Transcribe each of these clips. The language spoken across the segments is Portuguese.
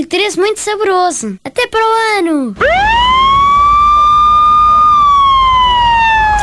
molho Teresa muito saboroso. Até para o ano!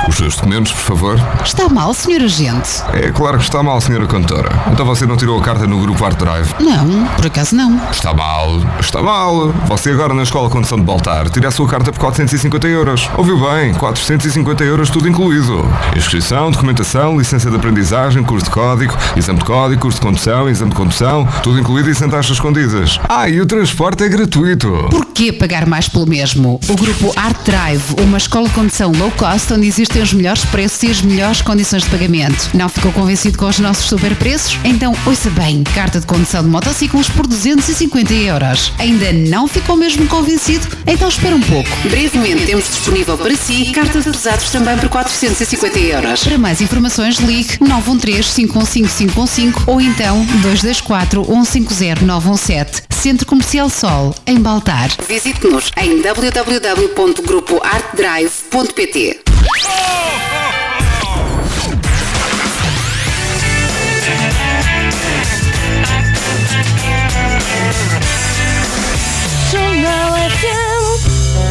Os seus documentos, por favor. Está mal, senhor agente? É claro que está mal, senhora cantora. Então você não tirou a carta no grupo Art Drive? Não, por acaso não. Está mal, está mal. Você agora na Escola Condução de Baltar tira a sua carta por 450 euros. Ouviu bem, 450 euros tudo incluído. Inscrição, documentação, licença de aprendizagem, curso de código, exame de código, curso de condução, exame de condução, tudo incluído e sem taxas escondidas. Ah, e o transporte é gratuito. Por que pagar mais pelo mesmo? O grupo Art Drive, uma escola de condução low cost onde existem os melhores preços e as melhores condições de pagamento. Não ficou convencido com os nossos super preços? Então ouça bem, carta de condução de motociclos por 250 euros. Ainda não ficou mesmo convencido? Então espera um pouco. Brevemente temos disponível para si carta de pesados também por 450 euros. Para mais informações ligue 913 515 515 ou então 224 150 917. Centro Comercial Sol, em Baltar. Visite-nos em www.grupoartdrive.pt.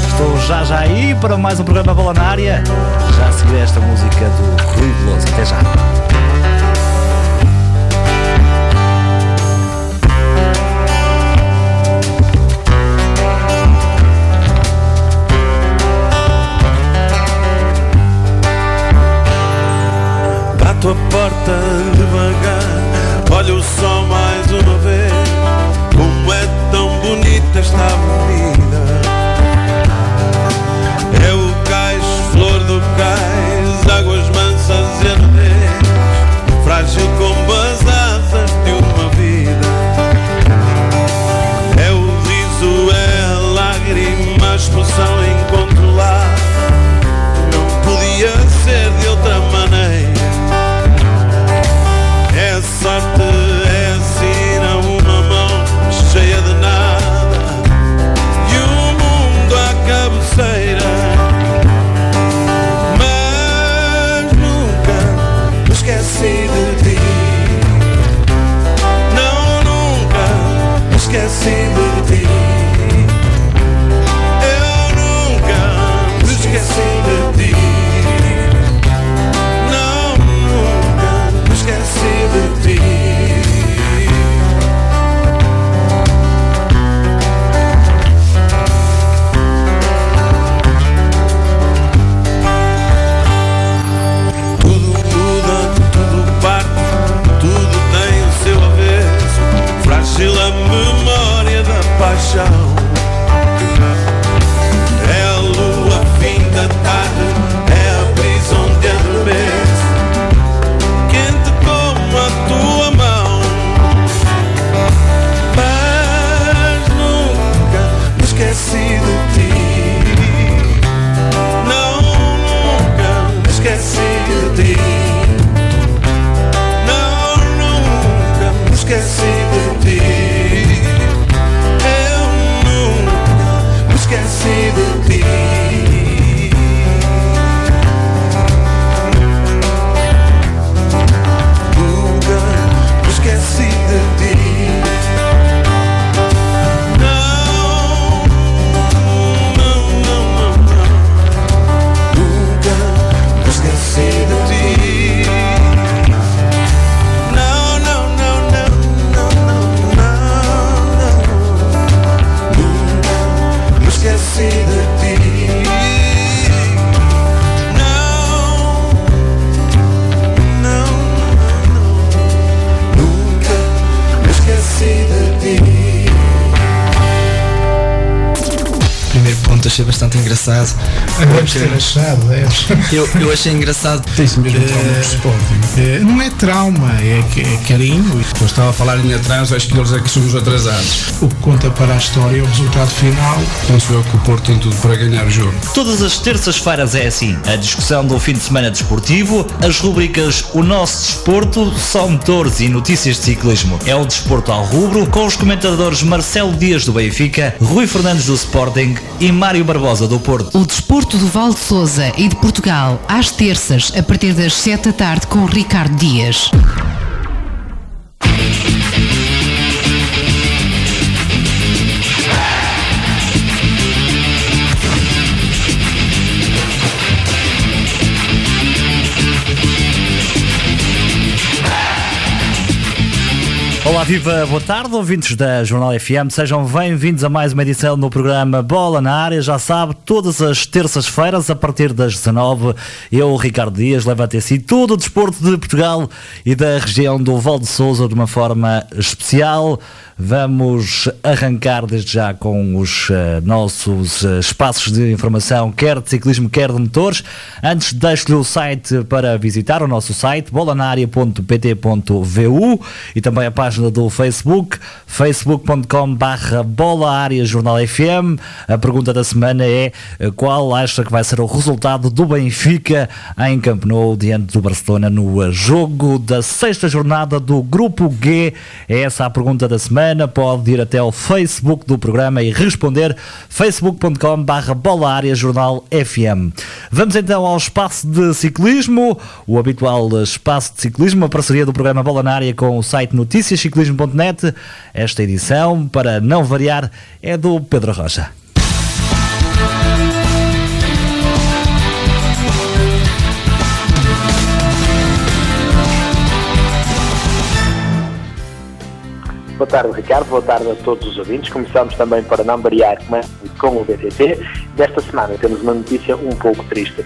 Estou já já aí para mais um programa Área. Já a seguir esta música do Rui Veloso. Até já. Bato a porta devagar, olho sol mais uma vez. Como é tão bonita esta avenida. Bastante engraçado. Ter achado, é. Eu, eu achei engraçado. Tem-se mesmo Eh, trauma de Sporting. Eh, Não é trauma, é, é carinho. Eu estava a falar em atraso, acho que eles é que somos atrasados. O que conta para a história é o resultado final. Penso eu que o Porto tem tudo para ganhar o jogo. Todas as terças-feiras é assim. A discussão do fim de semana desportivo, as rubricas O Nosso Desporto, Só Motores e Notícias de Ciclismo. É o Desporto ao Rubro, com os comentadores Marcelo Dias do Benfica, Rui Fernandes do Sporting e Mário Barbosa do Porto. O desporto do Val de Souza e de Portugal, às terças, a partir das 7 da tarde, com Ricardo Dias. Viva, boa tarde, ouvintes da Jornal FM, sejam bem-vindos a mais uma edição no programa Bola na Área. Já sabe, todas as terças-feiras, a partir das 19, eu, Ricardo Dias, levo até si todo o desporto de Portugal e da região do Val de Souza de uma forma especial. Vamos arrancar desde já com os uh, nossos uh, espaços de informação, quer de ciclismo, quer de motores. Antes, deixo-lhe o site para visitar, o nosso site, bolanaria.pt.vu e também a página do Facebook, facebook.com barra Bola Jornal FM. A pergunta da semana é uh, qual acha que vai ser o resultado do Benfica em Camp Nou diante do Barcelona no jogo da sexta jornada do Grupo G? É essa a pergunta da semana pode ir até ao Facebook do programa e responder facebook.com barra Bola Área Jornal FM. Vamos então ao espaço de ciclismo, o habitual espaço de ciclismo, a parceria do programa Bola na Área com o site noticiasciclismo.net. Esta edição, para não variar, é do Pedro Rocha. Boa tarde, Ricardo. Boa tarde a todos os ouvintes. Começamos também para não variar com o BTT. Desta semana temos uma notícia um pouco triste,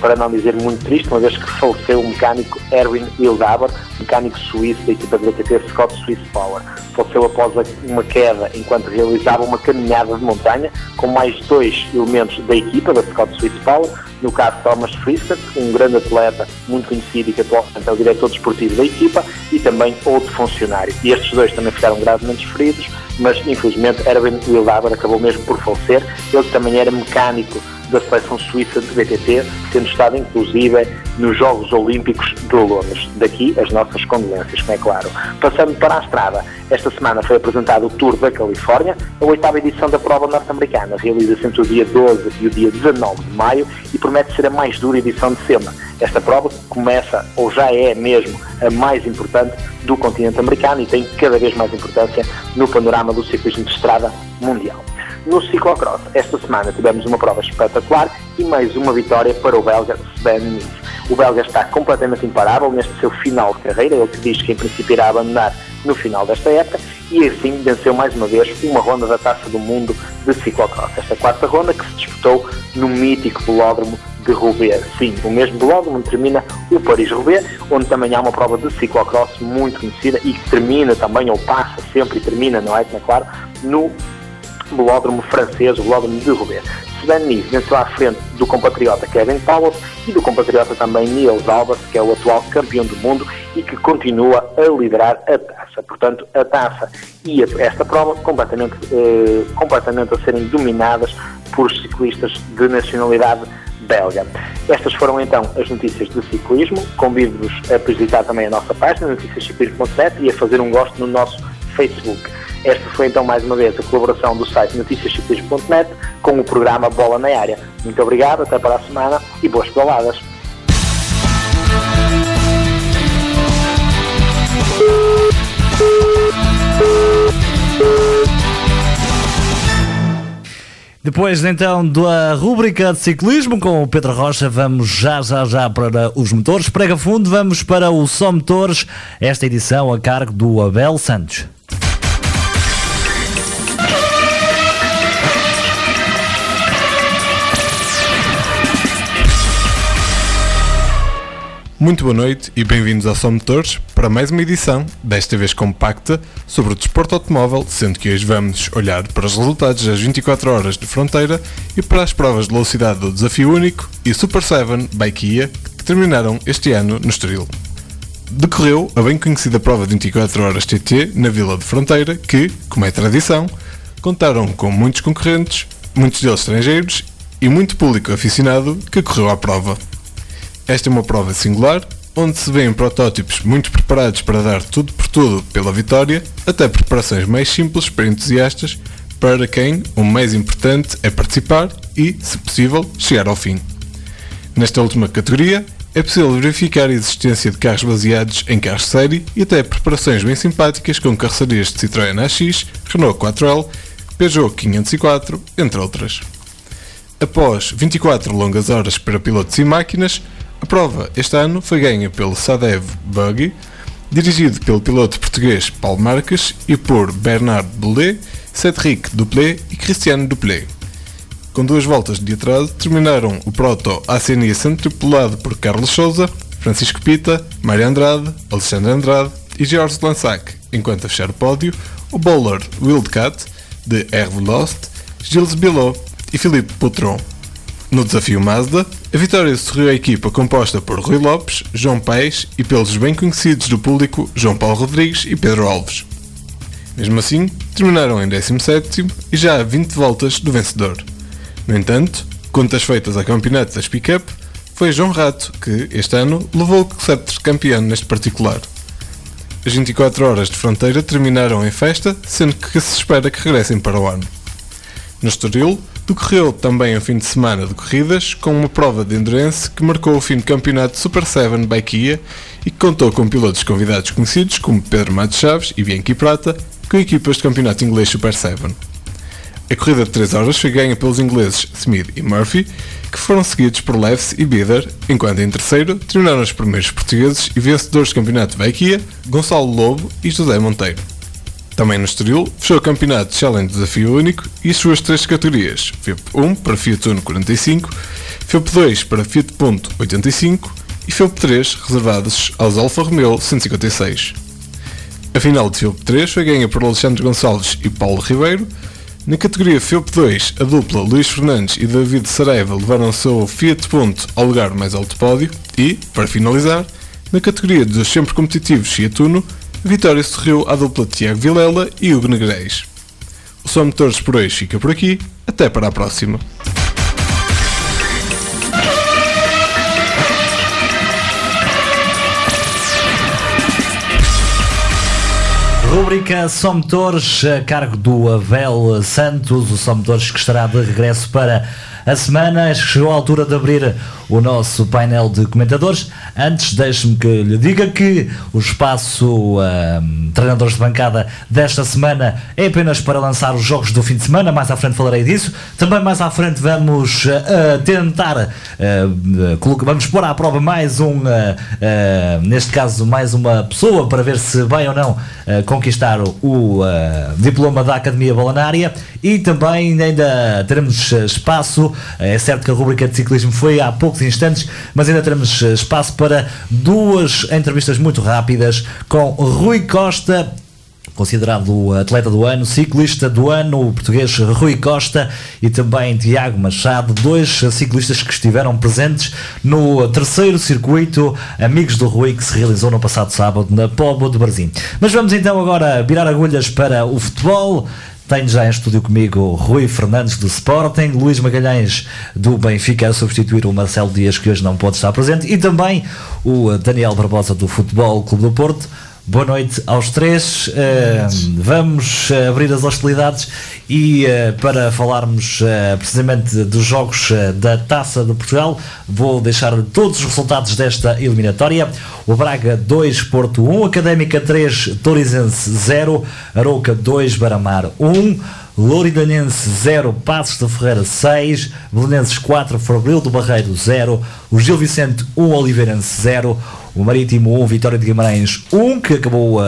para não dizer muito triste, uma vez que faleceu o mecânico Erwin Wildaber, mecânico suíço da equipa de BTT Scott Swiss Power. Faleceu após uma queda enquanto realizava uma caminhada de montanha com mais dois elementos da equipa da Scott Swiss Power, no caso Thomas Frisker, um grande atleta muito conhecido e que atualmente é o diretor desportivo da equipa, e também outro funcionário. E estes dois também ficaram gravemente feridos, mas infelizmente Erwin Wildaber acabou mesmo por falecer. Ele também era mecânico da seleção suíça de BTT, tendo estado inclusive nos Jogos Olímpicos de Londres. Daqui as nossas condolências, como é claro. Passando para a estrada, esta semana foi apresentado o Tour da Califórnia, a oitava edição da prova norte-americana. Realiza-se entre o dia 12 e o dia 19 de maio e promete ser a mais dura edição de sempre. Esta prova começa, ou já é mesmo, a mais importante do continente americano e tem cada vez mais importância no panorama do ciclismo de estrada mundial. No ciclocross, esta semana tivemos uma prova espetacular e mais uma vitória para o belga Sven Nys. O belga está completamente imparável neste seu final de carreira, ele que diz que em princípio irá abandonar no final desta época e assim venceu mais uma vez uma ronda da Taça do Mundo de ciclocross. Esta quarta ronda que se disputou no mítico velódromo de Roubaix. Sim, o mesmo velódromo onde termina o Paris-Roubaix, onde também há uma prova de ciclocross muito conhecida e que termina também, ou passa sempre e termina, não é? é claro, no velódromo francês, o velódromo de Roubaix. Sven Nys venceu à frente do compatriota Kevin Powell e do compatriota também Niels Albers, que é o atual campeão do mundo e que continua a liderar a taça. Portanto, a taça e esta prova completamente, eh, completamente a serem dominadas por ciclistas de nacionalidade belga. Estas foram então as notícias de ciclismo. Convido-vos a visitar também a nossa página, noticiasciclismo.net e a fazer um gosto no nosso Facebook. Esta foi então mais uma vez a colaboração do site noticiasciclismo.net com o programa Bola na Área. Muito obrigado, até para a semana e boas pedaladas. Depois então da rúbrica de ciclismo com o Pedro Rocha, vamos já já já para os motores. Prega fundo, vamos para o Só Motores, esta edição a cargo do Abel Santos. Muito boa noite e bem-vindos ao Som Motores para mais uma edição, desta vez compacta, sobre o desporto automóvel, sendo que hoje vamos olhar para os resultados das 24 horas de fronteira e para as provas de velocidade do Desafio Único e Super 7 Bike que terminaram este ano no Estoril. Decorreu a bem conhecida prova de 24 horas TT na Vila de Fronteira que, como é tradição, contaram com muitos concorrentes, muitos deles estrangeiros e muito público aficionado que correu à prova. Esta é uma prova singular, onde se vêem protótipos muito preparados para dar tudo por tudo pela vitória, até preparações mais simples para entusiastas, para quem o mais importante é participar e, se possível, chegar ao fim. Nesta última categoria, é possível verificar a existência de carros baseados em carros série e até preparações bem simpáticas com carrocerias de Citroën AX, Renault 4L, Peugeot 504, entre outras. Após 24 longas horas para pilotos e máquinas, a prova este ano foi ganha pelo Sadev Buggy, dirigido pelo piloto português Paulo Marques e por Bernard Boulet, Cédric Duplé e Cristiano Duplé. Com duas voltas de atraso, terminaram o Proto ACNI sendo tripulado por Carlos Souza, Francisco Pita, Mário Andrade, Alexandre Andrade e George Lansac, enquanto a fechar o pódio, o bowler Wildcat, de Herve Lost, Gilles Bilot e Filipe Poutron. No desafio Mazda, a vitória sorriu a equipa composta por Rui Lopes, João Paes e pelos bem conhecidos do público João Paulo Rodrigues e Pedro Alves. Mesmo assim, terminaram em 17 e já a 20 voltas do vencedor. No entanto, contas feitas ao campeonato das pick-up, foi João Rato que, este ano, levou o sceptre campeão neste particular. As 24 horas de fronteira terminaram em festa, sendo que se espera que regressem para o ano. No Estoril, decorreu também um fim de semana de corridas, com uma prova de endurance que marcou o fim do campeonato Super 7 Baikia e que contou com pilotos convidados conhecidos como Pedro Matos Chaves e Bianchi Prata, com equipas de campeonato inglês Super 7. A corrida de 3 horas foi ganha pelos ingleses Smith e Murphy, que foram seguidos por Leves e Bieder, enquanto em terceiro terminaram os primeiros portugueses e vencedores do campeonato Baikia, Gonçalo Lobo e José Monteiro. Também no Estoril, fechou o campeonato Challenge Desafio Único e as suas três categorias, FIP 1 para Fiat Uno 45, FIP 2 para Fiat Punto 85 e FIP 3 reservados aos Alfa Romeo 156. A final de FIP 3 foi ganha por Alexandre Gonçalves e Paulo Ribeiro. Na categoria FIP 2, a dupla Luís Fernandes e David Saraiva levaram o seu Fiat Punto ao lugar mais alto pódio e, para finalizar, na categoria dos sempre competitivos Fiat Uno, vitória sorriu à dupla Tiago Vilela e Hugo Negreis. O Som Motores por hoje fica por aqui, até para a próxima. Rubrica Somotores, a cargo do Avel Santos, o Somotores que estará de regresso para a semana. Chegou a altura de abrir o nosso painel de comentadores. Antes, deixe-me que lhe diga que o espaço um, treinadores de bancada desta semana é apenas para lançar os jogos do fim de semana. Mais à frente falarei disso. Também mais à frente vamos uh, tentar, uh, vamos pôr à prova mais um, uh, neste caso, mais uma pessoa para ver se vai ou não conquistar o diploma da Academia Balanária e também ainda teremos espaço. É certo que a rubrica de ciclismo foi há poucos instantes, mas ainda teremos espaço para duas entrevistas muito rápidas com Rui Costa considerado atleta do ano, ciclista do ano, o português Rui Costa e também Tiago Machado, dois ciclistas que estiveram presentes no terceiro circuito Amigos do Rui que se realizou no passado sábado na Póvoa de Barzim. Mas vamos então agora virar agulhas para o futebol. Tenho já em estúdio comigo Rui Fernandes do Sporting, Luís Magalhães do Benfica a substituir o Marcelo Dias que hoje não pode estar presente e também o Daniel Barbosa do Futebol Clube do Porto. Boa noite aos três. Uh, vamos uh, abrir as hostilidades e uh, para falarmos precisamente dos jogos da Taça de Portugal, vou deixar todos os resultados desta eliminatória. O Braga 2, Porto 1, Académica 3, Torizense 0, Arouca 2, Baramar 1. Louridanense 0, Passos de Ferreira 6, Belenenses 4, Fabril do Barreiro 0, o Gil Vicente 1, Oliveirense 0, o Marítimo 1, Vitória de Guimarães 1, que acabou uh,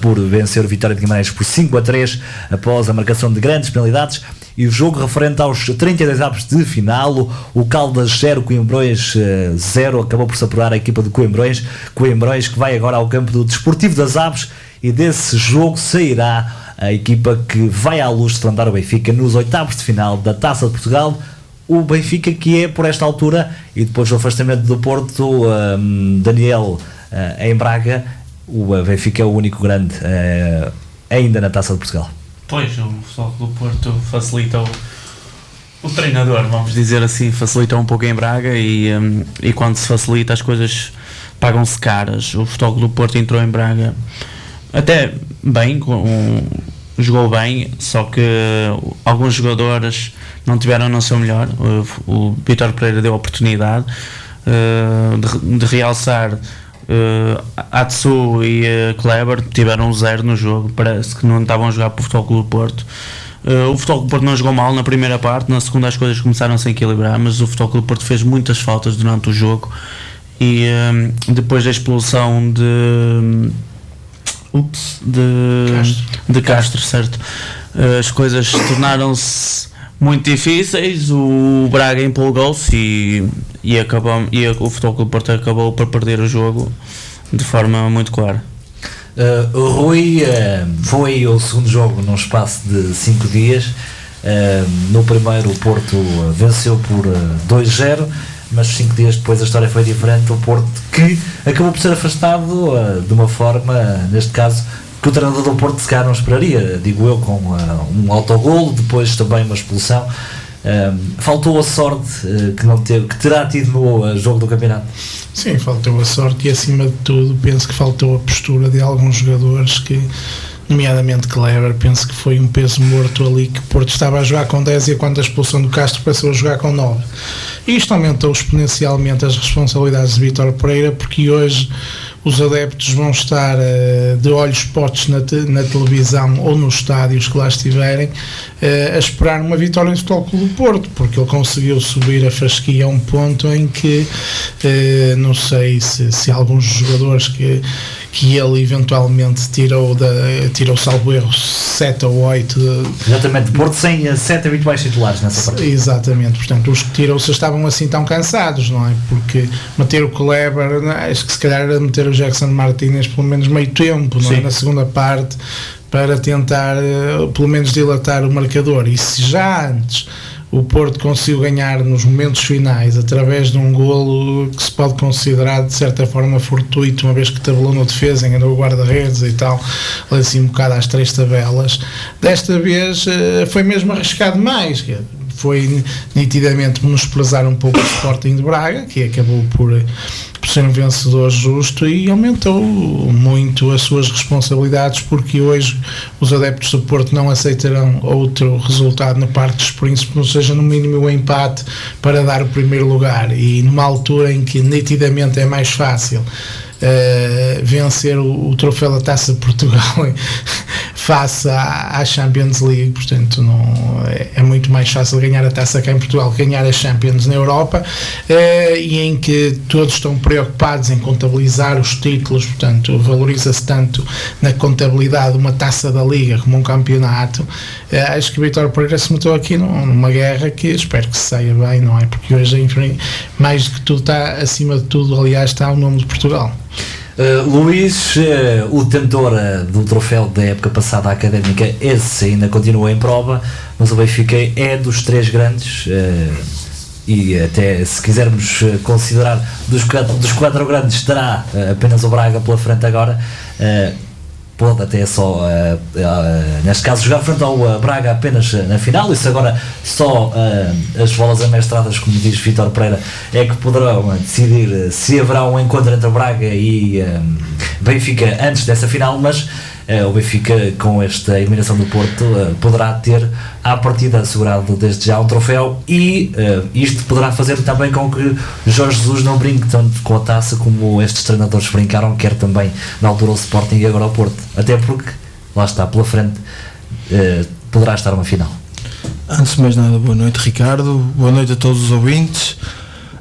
por vencer o Vitória de Guimarães por 5 a 3 após a marcação de grandes penalidades. E o jogo referente aos 32 avos de final, o Caldas 0, Coimbrões 0, uh, acabou por se apurar a equipa de Coimbrões, Coimbrões que vai agora ao campo do Desportivo das Aves e desse jogo sairá a equipa que vai à luz defrontar o Benfica nos oitavos de final da Taça de Portugal. O Benfica que é por esta altura e depois do afastamento do Porto, um, Daniel uh, em Braga, o Benfica é o único grande uh, ainda na Taça de Portugal. Pois, o Futebol do Porto facilitou o treinador, vamos dizer assim, facilitou um pouco em Braga e, um, e quando se facilita as coisas pagam-se caras. O Futebol do Porto entrou em Braga até bem, um, jogou bem, só que alguns jogadores não tiveram no seu melhor. O, o Vitor Pereira deu a oportunidade uh, de, de, realçar. Uh, Atsu e uh, Kleber tiveram zero no jogo, parece que não estavam a jogar para o Futebol Clube do Porto. Uh, o Futebol Clube do Porto não jogou mal na primeira parte, na segunda as coisas começaram a se equilibrar, mas o Futebol Clube do Porto fez muitas faltas durante o jogo e depois da expulsão de ups, de Castro, de Castro certo. As coisas tornaram-se muito difíceis, o Braga empolgou-se e, e, acabou, e o Futebol Clube Porto acabou por perder o jogo de forma muito clara. Uh, o Rui uh, foi o segundo jogo num espaço de 5 dias. Uh, no primeiro, o Porto venceu por 2-0 mas cinco dias depois a história foi diferente. O Porto que acabou por ser afastado uh, de uma forma, neste caso, que o treinador do Porto se calhar não esperaria, digo eu, com uh, um autogol, depois também uma expulsão. Uh, faltou a sorte que não teve, que terá tido no jogo do campeonato. Sim, faltou a sorte e acima de tudo penso que faltou a postura de alguns jogadores que nomeadamente Kleber, penso que foi um peso morto ali que Porto estava a jogar com 10 e quando a expulsão do Castro passou a jogar com 9. Isto aumentou exponencialmente as responsabilidades de Vítor Pereira, porque hoje os adeptos vão estar uh, de olhos postos na, te, na, televisão ou nos estádios que lá estiverem uh, a esperar uma vitória no Futebol Clube do Porto, porque ele conseguiu subir a fasquia a um ponto em que uh, não sei se, se alguns jogadores que que ele eventualmente tirou, da, tirou salvo erro 7 ou 8. Exatamente, Porto sem 7 habituais titulares nessa parte. Exatamente, portanto, os que tirou se estavam assim tão cansados, não é? Porque meter o Kleber, é? acho que se calhar era meter o Jackson Martinez pelo menos meio tempo, não é? Na segunda parte, para tentar eh, pelo menos dilatar o marcador. E se já antes o Porto conseguiu ganhar nos momentos finais através de um golo que se pode considerar de certa forma fortuito, uma vez que tabelou na defesa, enganou o guarda-redes e tal, assim um bocado às três tabelas. Desta vez eh, foi mesmo arriscado mais foi nitidamente menosprezar um pouco o Sporting de Braga, que acabou por, por ser um vencedor justo e aumentou muito as suas responsabilidades, porque hoje os adeptos do Porto não aceitarão outro resultado no Parque dos Príncipes, não seja no mínimo o um empate para dar o primeiro lugar. E numa altura em que nitidamente é mais fácil uh, vencer o, o, troféu da Taça de Portugal face à, à, Champions League, portanto não, é, é, muito mais fácil ganhar a Taça cá em Portugal que ganhar a Champions na Europa uh, e em que todos estão preocupados em contabilizar os títulos, portanto valoriza-se tanto na contabilidade uma Taça da Liga como um campeonato, uh, acho que o Vitor Pereira se meteu aqui numa guerra que espero que saia bem, não é? Porque hoje mais do que tudo está acima de tudo, aliás está o nome de Portugal. Uh, Luís, uh, o detentor uh, do troféu da época passada académica, esse ainda continua em prova, mas o Benfica é dos três grandes e até se quisermos considerar dos quatro, dos quatro grandes, terá apenas o Braga pela frente agora pode até só, uh, uh, neste caso, jogar frente ao uh, Braga apenas na final. Isso agora só as bolas amestradas, como diz Vitor Pereira, é que poderão decidir se haverá um encontro entre Braga e Benfica antes dessa final, mas o Benfica, com esta eliminação do Porto, uh, poderá ter à partida assegurado desde já um troféu e uh, isto poderá fazer também com que Jorge Jesus não brinque tanto com a taça como estes treinadores brincaram, quer também na altura o Sporting e agora o Porto. Até porque, lá está, pela frente, poderá estar uma final. Antes de mais nada, boa noite Ricardo, boa noite a todos os ouvintes.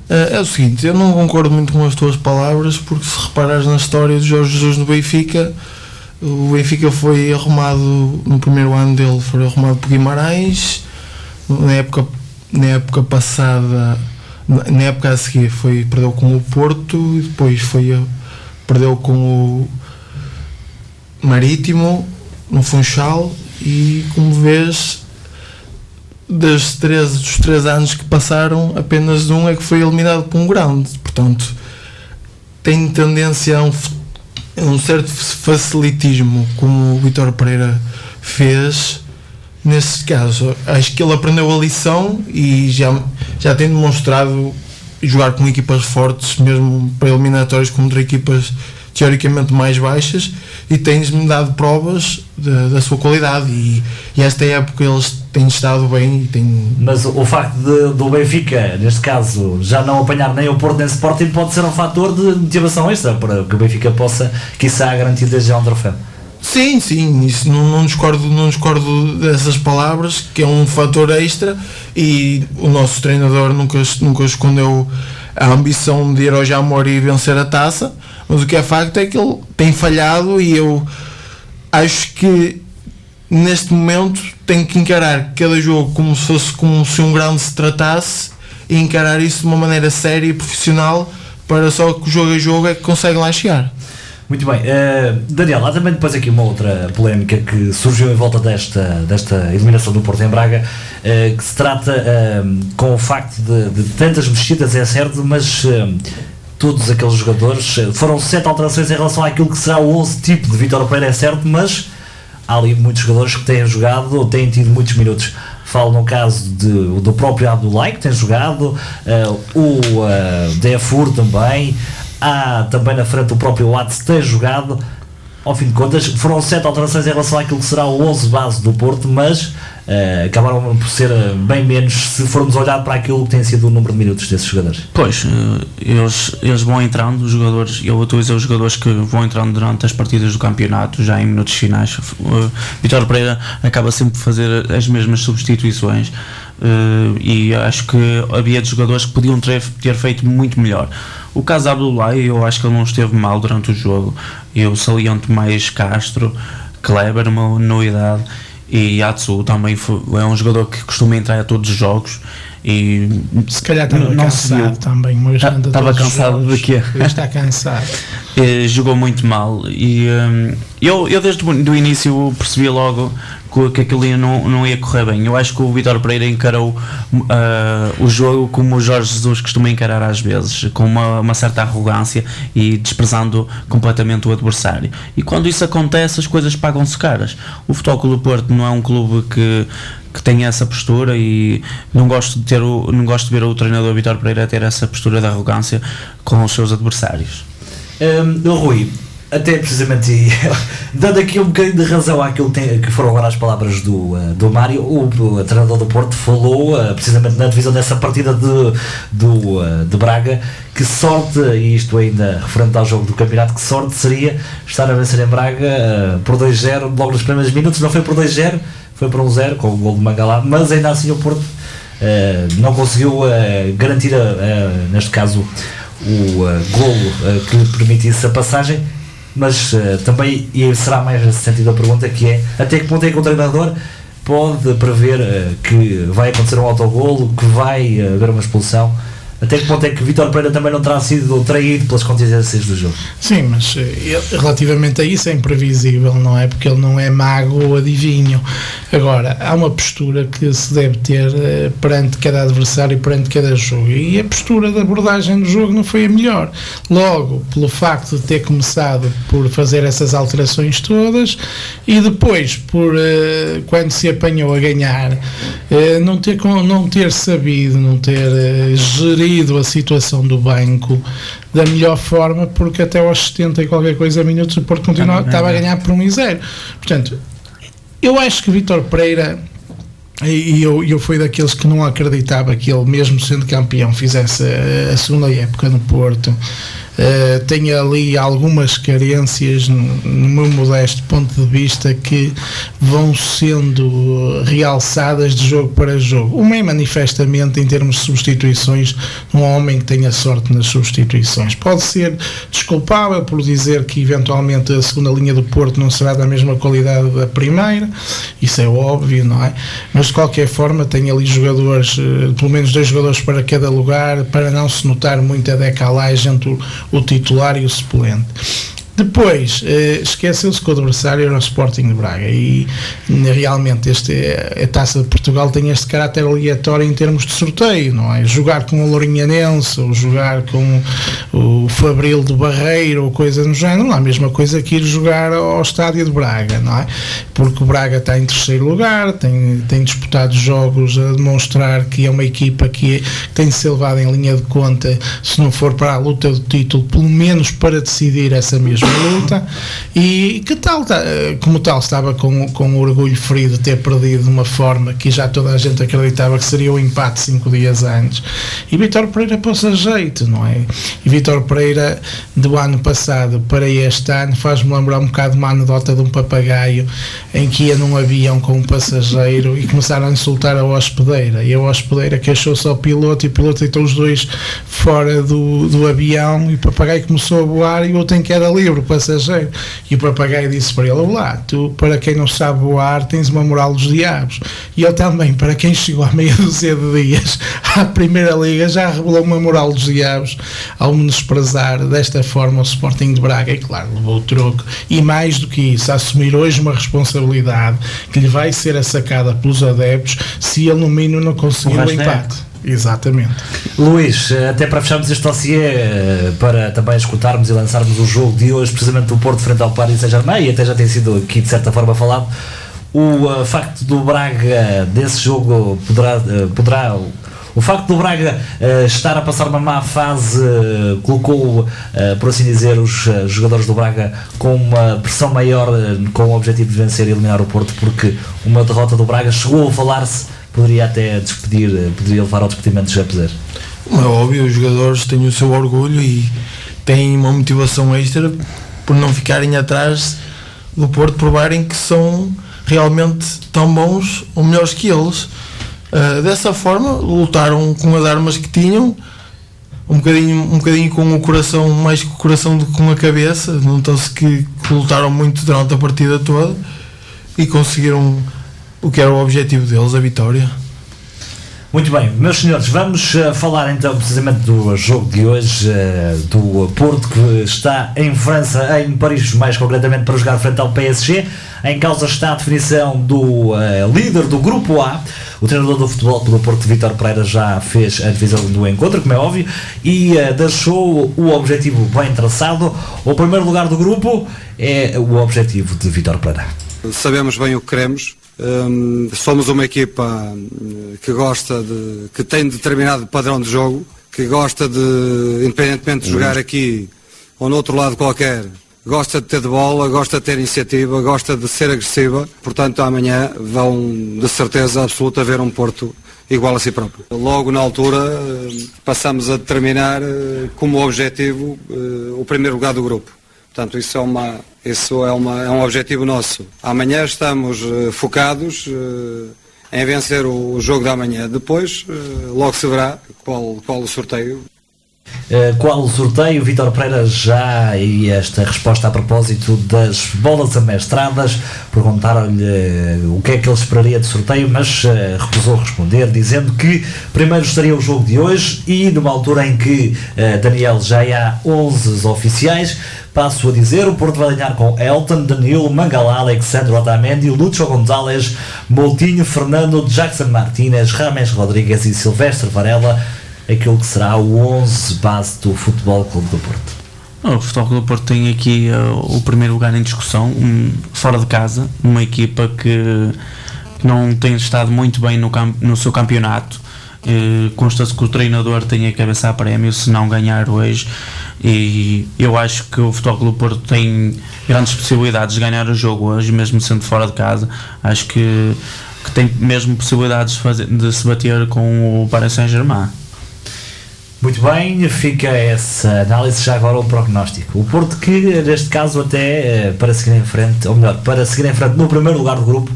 É o seguinte, eu não concordo muito com as tuas palavras, porque se reparares na história de Jorge Jesus no Benfica, o Benfica foi arrumado no primeiro ano dele, foi arrumado por Guimarães. Na época, na época passada, na época a seguir, foi, perdeu com o Porto e depois foi, perdeu com o Marítimo no Funchal e como vês das três, dos três anos que passaram, apenas um é que foi eliminado por um grande. Portanto, tem tendência a um um certo facilitismo, como o Vitor Pereira fez nesse caso. Acho que ele aprendeu a lição e já, já tem demonstrado jogar com equipas fortes, mesmo para contra equipas teoricamente mais baixas e tem-me dado provas de, da sua qualidade. E, e, esta época eles têm estado bem e têm... Mas o facto de, do Benfica, neste caso, já não apanhar nem o Porto nem o Sporting pode ser um fator de motivação extra para que o Benfica possa, quiçá, garantir desde já um troféu. Sim, sim, isso não, não, discordo, não discordo dessas palavras, que é um fator extra. E o nosso treinador nunca, nunca escondeu a ambição de ir ao Jamor e vencer a taça, mas o que é facto é que ele tem falhado e eu acho que neste momento tem que encarar cada jogo como se fosse como se um grande se tratasse e encarar isso de uma maneira séria e profissional para só que jogo a jogo é que consegue lá chegar. Muito bem. Uh, Daniel, há também depois aqui uma outra polémica que surgiu em volta desta, desta eliminação do Porto em Braga, uh, que se trata uh, com o facto de, de, tantas mexidas, é certo, mas todos aqueles jogadores, foram sete alterações em relação àquilo que será o 11 tipo de Vitor Pereira, é certo, mas há ali muitos jogadores que têm jogado ou têm tido muitos minutos. Falo no caso de, do próprio Abdullah, que tem jogado, o uh, Defur também, há também na frente o próprio Watts tem jogado. Ao fim de contas, foram sete alterações em relação àquilo que será o 11 base do Porto, mas uh, acabaram por ser eh, bem menos se formos olhar para aquilo que tem sido o número de minutos desses jogadores. Pois, uh, eles, eles vão entrando, os jogadores, eu estou a dizer os jogadores que vão entrando durante as partidas do campeonato, já em minutos finais. Uh, Vitor Pereira acaba sempre por fazer as mesmas substituições. Uh, e acho que havia jogadores que podiam ter, ter feito muito melhor. O caso Abdullah, eu acho que ele não esteve mal durante o jogo. Eu saliento mais Castro, Kleber, uma novidade, e Yatsu também foi, é um jogador que costuma entrar a todos os jogos. E se calhar estava cansado também, mas estava cansado de quê? Está cansado. jogou muito mal e um, eu, eu desde o início percebi logo que aquilo não, não ia correr bem. Eu acho que o Vitor Pereira encarou uh, o jogo como o Jorge Jesus costuma encarar às vezes, com uma, uma, certa arrogância e desprezando completamente o adversário. E quando isso acontece, as coisas pagam-se caras. O Futebol do Porto não é um clube que que tenha essa postura e não gosto de ter o, não gosto de ver o treinador Vitor Pereira ter essa postura de arrogância com os seus adversários. Um, Rui, até precisamente dando aqui um bocadinho de razão àquilo que foram agora as palavras do, uh, do Mário, o, o, treinador do Porto falou uh, precisamente na divisão dessa partida de, do, uh, de Braga que sorte, e isto ainda referente ao jogo do campeonato, que sorte seria estar a vencer em Braga por 2-0 logo nos primeiros minutos, não foi por 2-0, foi por 1-0 com o gol de Mangalá, mas ainda assim o Porto não conseguiu garantir, neste caso, o golo que lhe permitisse a passagem mas uh, também e será mais nesse sentido a pergunta que é até que ponto é que o treinador pode prever uh, que vai acontecer um autogolo, que vai uh, haver uma expulsão até que ponto é que Vitor Pereira também não terá sido traído pelas contingências do jogo? Sim, mas eh, relativamente a isso é imprevisível, não é? Porque ele não é mago ou adivinho. Agora, há uma postura que se deve ter eh, perante cada adversário e perante cada jogo. E a postura de abordagem do jogo não foi a melhor. Logo, pelo facto de ter começado por fazer essas alterações todas e depois, por eh, quando se apanhou a ganhar, não ter, não ter sabido, não ter gerido gerido a situação do banco da melhor forma, porque até aos 70 e qualquer coisa minutos o Porto continua, estava a ganhar por 1 e 0. Portanto, eu acho que Vitor Pereira e eu, eu fui daqueles que não acreditava que ele, mesmo sendo campeão, fizesse a segunda época no Porto. Uh, tem ali algumas carências, no, meu modesto ponto de vista, que vão sendo realçadas de jogo para jogo. Uma é manifestamente em termos de substituições, um homem que tenha sorte nas substituições. Pode ser desculpável por dizer que eventualmente a segunda linha do Porto não será da mesma qualidade da primeira, isso é óbvio, não é? Mas de qualquer forma tem ali jogadores, uh, pelo menos dois jogadores para cada lugar, para não se notar muita decalagem entre o titular e o suplente. Depois, eh, esqueceu-se que o adversário era o Sporting de Braga e realmente este, a Taça de Portugal tem este caráter aleatório em termos de sorteio, não é? Jogar com o Lourinhanense ou jogar com o Fabril de Barreiro ou coisa no género, não é a mesma coisa que ir jogar ao Estádio de Braga, não é? Porque o Braga está em terceiro lugar, tem, tem disputado jogos a demonstrar que é uma equipa que, é, que tem de ser levada em linha de conta, se não for para a luta do título, pelo menos para decidir essa mesma luta e que tal, tá, como tal, estava com, com orgulho ferido de ter perdido de uma forma que já toda a gente acreditava que seria o empate cinco dias antes. E Vitor Pereira pôs a jeito, não é? E Vitor Pereira, do ano passado para este ano, faz-me lembrar um bocado uma anedota de um papagaio em que ia num avião com um passageiro e começaram a insultar a hospedeira. E a hospedeira queixou-se ao piloto e o piloto deitou os dois fora do, do avião e o papagaio começou a voar e o outro em queda livre livro passageiro. E o papagaio disse para ele: Olá, tu, para quem não sabe voar, tens uma moral dos diabos. E ele também, para quem chegou a meia dúzia de dias à Primeira Liga, já revelou uma moral dos diabos ao menosprezar desta forma o Sporting de Braga. E claro, levou o troco. E mais do que isso, assumir hoje uma responsabilidade que lhe vai ser assacada pelos adeptos se ele no mínimo não conseguir o, resto é. Exatamente. Luís, até para fecharmos este dossiê, para também escutarmos e lançarmos o jogo de hoje, precisamente do Porto frente ao Paris Saint-Germain, e até já tem sido aqui de certa forma falado, o uh, facto do Braga desse jogo poderá, uh, poderá o facto do Braga uh, estar a passar uma má fase uh, colocou, uh, por assim dizer, os jogadores do Braga com uma pressão maior com o objetivo de vencer e eliminar o Porto, porque uma derrota do Braga chegou a falar-se, poderia até despedir, poderia levar ao despedimento de José. Como é óbvio, os jogadores têm o seu orgulho e têm uma motivação extra por não ficarem atrás do Porto, provarem que são realmente tão bons ou melhores que eles. Uh, dessa forma, lutaram com as armas que tinham, um bocadinho, um bocadinho com o coração, mais com o coração do que com a cabeça. Notou-se que lutaram muito durante a partida toda e conseguiram o que era o objetivo deles, a vitória. Muito bem, meus senhores, vamos uh, falar então precisamente do jogo de hoje, uh, do Porto que está em França, em Paris, mais concretamente para jogar frente ao PSG. Em causa está a definição do uh, líder do grupo A. O treinador do futebol do Porto, Vitor Pereira, já fez a divisão do encontro, como é óbvio, e deixou o objetivo bem traçado. O primeiro lugar do grupo é o objetivo de Vitor Pereira. Sabemos bem o que queremos, um, somos uma equipa que gosta de. que tem determinado padrão de jogo, que gosta de, independentemente de jogar aqui ou no outro lado qualquer, gosta de ter de bola, gosta de ter iniciativa, gosta de ser agressiva. Portanto, amanhã vão de certeza absoluta ver um Porto igual a si próprio. Logo na altura passamos a determinar como objetivo o primeiro lugar do grupo. Portanto, isso é, uma, isso é, uma, é um objetivo nosso. Amanhã estamos uh, focados uh, em vencer o, o, jogo da manhã. Depois, uh, logo se verá qual, qual o sorteio. Qual o sorteio? Vitor Pereira já e esta resposta a propósito das bolas amestradas perguntaram-lhe o que é que ele esperaria de sorteio, mas recusou responder, dizendo que primeiro estaria o jogo de hoje e numa altura em que Daniel já há 11 oficiais, Passo a dizer, o Porto vai ganhar com Elton, Danilo, Mangalá, Alexandre Otamendi, Lúcio Gonzalez, Moutinho, Fernando, Jackson Martínez, Rames Rodrigues e Silvestre Varela, aquilo que será o 11 base do Futebol Clube do Porto. O Futebol Clube do Porto tem aqui uh, o primeiro lugar em discussão, um, fora de casa, uma equipa que, não tem estado muito bem no, no seu campeonato. Uh, Consta-se que o treinador tem a cabeça a prémio se não ganhar hoje e eu acho que o Futebol Clube Porto tem grandes possibilidades de ganhar o jogo hoje, mesmo sendo fora de casa. Acho que, que tem mesmo possibilidades de, fazer, de se bater com o Paris Saint-Germain. Muito bem, fica essa análise já agora o prognóstico. O Porto que neste caso até eh, para seguir em frente, ou melhor, para seguir em frente no primeiro lugar do grupo,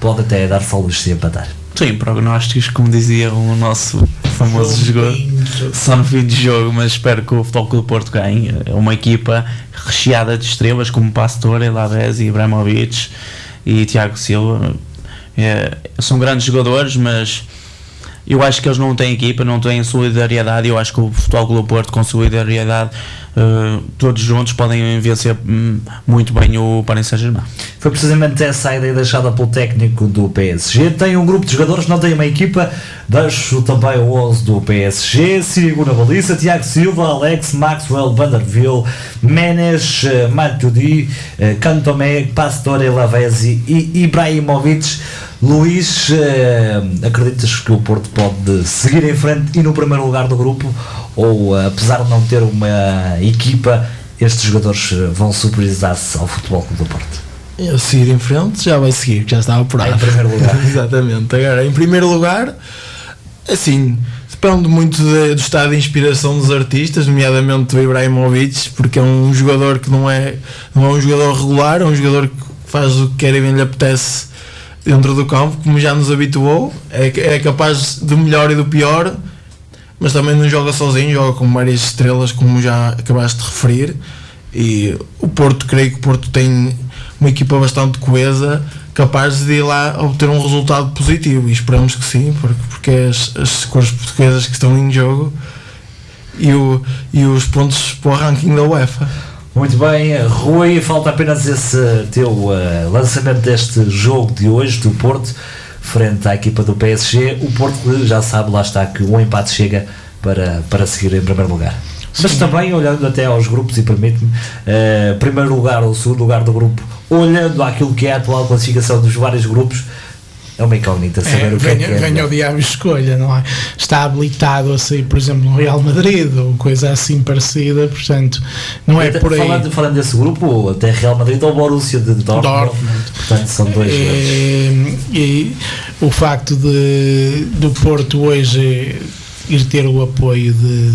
pode até dar folgas se empatar. Sim, prognósticos, como dizia o nosso famoso jogador, só no fim de jogo, mas espero que o Futebol Clube Porto ganhe. É uma equipa recheada de estrelas como Pastor, Elavés, Ibrahimovic e Tiago Silva. É, são grandes jogadores, mas eu acho que eles não têm equipa, não têm solidariedade. Eu acho que o Futebol Clube Porto, com solidariedade, uh, todos juntos podem vencer hum, muito bem o Paris Saint-Germain. Foi precisamente essa a ideia deixada pelo técnico do PSG. Tem um grupo de jogadores, não tem uma equipa. Deixo também o 11 do PSG: Sirigu na baliza, Tiago Silva, Alex, Maxwell, Vanderville, Menes, uh, Matuidi, uh, Cantomé, Pastore, Lavezzi e Ibrahimovic. Luís, acreditas que o Porto pode seguir em frente e no primeiro lugar do grupo? Ou, uh, apesar de não ter uma equipa, estes jogadores vão superiorizar-se ao Futebol Clube do Porto? A seguir em frente já vai seguir, já está apurado. em primeiro lugar. Exatamente. Agora, em primeiro lugar, assim, depende muito de, do estado de inspiração dos artistas, nomeadamente do Ibrahimovic, porque é um jogador que não é, não é um jogador regular, é um jogador que faz o que quer e bem lhe apetece dentro do campo, como já nos habituou, é, é capaz do melhor e do pior, mas também não joga sozinho, joga com várias estrelas, como já acabaste de referir. E o Porto, creio que o Porto tem uma equipa bastante coesa, capaz de ir lá obter um resultado positivo. E esperamos que sim, porque, porque as, as cores portuguesas que estão em jogo e, o, e os pontos para o ranking da UEFA. Muito bem, Rui, falta apenas esse teu uh, lançamento deste jogo de hoje do Porto, frente à equipa do PSG. O Porto já sabe, lá está, que o empate chega para, para seguir em primeiro lugar. Mas também, olhando até aos grupos, e permite-me, uh, primeiro lugar ou segundo lugar do grupo, olhando àquilo que é a atual classificação dos vários grupos, é uma incógnita saber É, o que é que é. venha o diabo escolha, não é? Está habilitado a sair, por exemplo, no Real Madrid ou coisa assim parecida, portanto, não é Até- por aí. Falando, falando desse grupo, até Real Madrid ou Borussia de Dortmund, Dortmund. portanto são dois. E, e o facto de do Porto hoje ir ter o apoio de,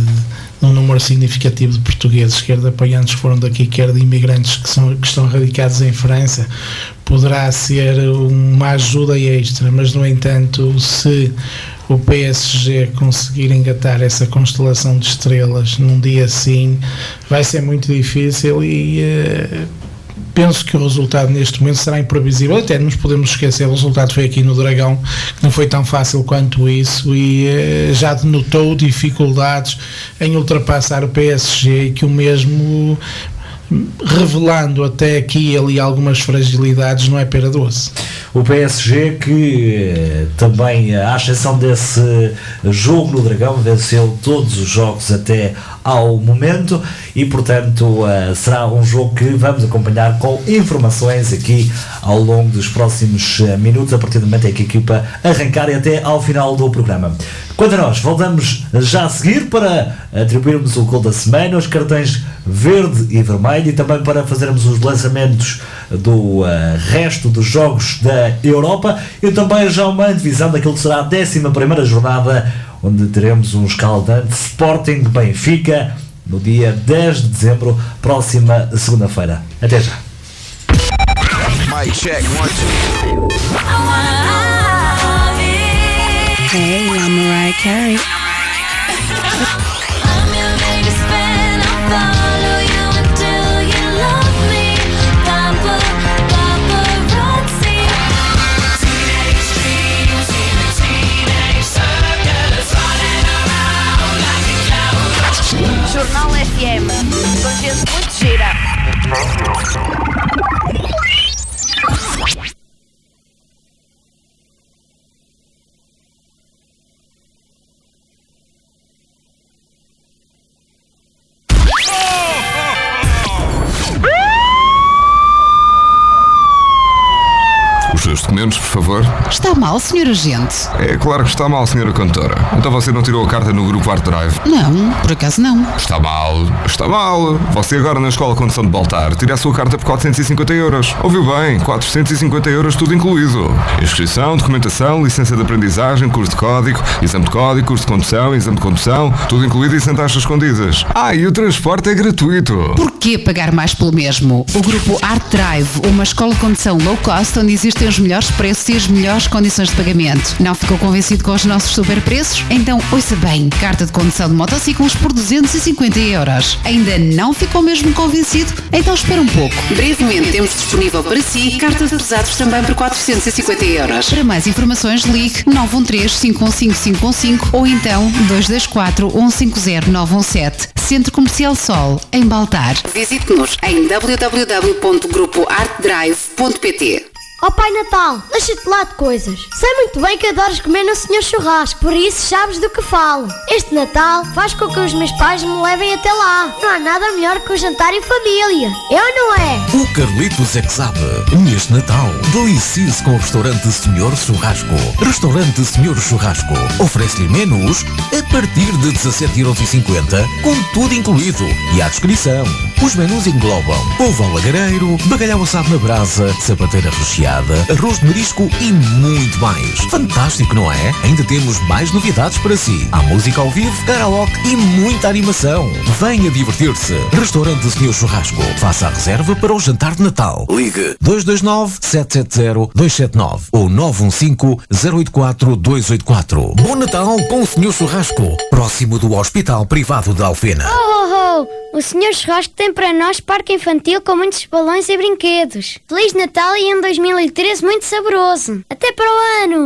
de um número significativo de portugueses, quer de apoiantes que foram daqui, quer de imigrantes que, são, que estão radicados em França, poderá ser uma ajuda extra, mas no entanto, se o PSG conseguir engatar essa constelação de estrelas num dia assim, vai ser muito difícil e eh, penso que o resultado neste momento será imprevisível. Até nos podemos esquecer, o resultado foi aqui no Dragão, que não foi tão fácil quanto isso e eh, já denotou dificuldades em ultrapassar o PSG e que o mesmo revelando até aqui e ali algumas fragilidades não é pera doce. O PSG que eh, também, à exceção desse jogo no Dragão, venceu todos os jogos até ao momento e, portanto, eh, será um jogo que vamos acompanhar com informações aqui ao longo dos próximos eh, minutos, a partir do momento em que a equipa arrancar e até ao final do programa. Quanto a nós, voltamos já a seguir para atribuirmos o gol da semana, os cartões verde e vermelho e também para fazermos os lançamentos do eh, resto dos jogos da Europa e também já uma antevisão daquilo que será a 11 jornada, onde teremos um escaldante Sporting Benfica no dia 10 de dezembro, próxima segunda-feira. Até já. Hey, I'm Mariah Carey. Jornal FM. Com gente muito gira. Favor. Está mal, senhor agente? É claro que está mal, senhora cantora. Então você não tirou a carta no grupo Art Drive? Não, por acaso não. Está mal, está mal. Você agora na Escola Condução de Baltar tira a sua carta por 450 euros. Ouviu bem, 450 euros tudo incluído. Inscrição, documentação, licença de aprendizagem, curso de código, exame de código, curso de condução, exame de condução, tudo incluído e sem taxas escondidas. Ah, e o transporte é gratuito. Por que pagar mais pelo mesmo? O grupo Art Drive, uma escola de condução low cost onde existem os melhores preços as melhores condições de pagamento. Não ficou convencido com os nossos super preços? Então ouça bem, carta de condução de motociclos por 250 euros. Ainda não ficou mesmo convencido? Então espera um pouco. Brevemente temos disponível para si carta de pesados também por 450 euros. Para mais informações ligue 913 515 515 ou então 224 150 917. Centro Comercial Sol, em Baltar. Visite-nos em www.grupoartdrive.pt. Ó Pai Natal, deixa-te lá de coisas. Sei muito bem que adoras comer no Senhor Churrasco, por isso sabes do que falo. Este Natal faz com que os meus pais me levem até lá. Não há nada melhor que o jantar em família. Ou não é? O Carlitos é que sabe. Neste Natal, delicie-se com o restaurante Senhor Churrasco. Restaurante Senhor Churrasco oferece-lhe menus partir de 17,50€ com tudo incluído. E à descrição. Os menus englobam polvo ao lagareiro, bacalhau assado na brasa, sapateira recheada, arroz de marisco e muito mais. Fantástico, não é? Ainda temos mais novidades para si. Há música ao vivo, karaoke e muita animação. Venha divertir-se. Restaurante Senhor Churrasco. Faça a reserva para o jantar de Natal. Ligue 229 7 970-279 ou 915-084-284. Bom Natal com o Senhor Churrasco, próximo do Hospital Privado de Alfena. Oh, oh, oh! O Senhor Churrasco tem para nós parque infantil com muitos balões e brinquedos. Feliz Natal e um 2013 muito saboroso. Até para o ano!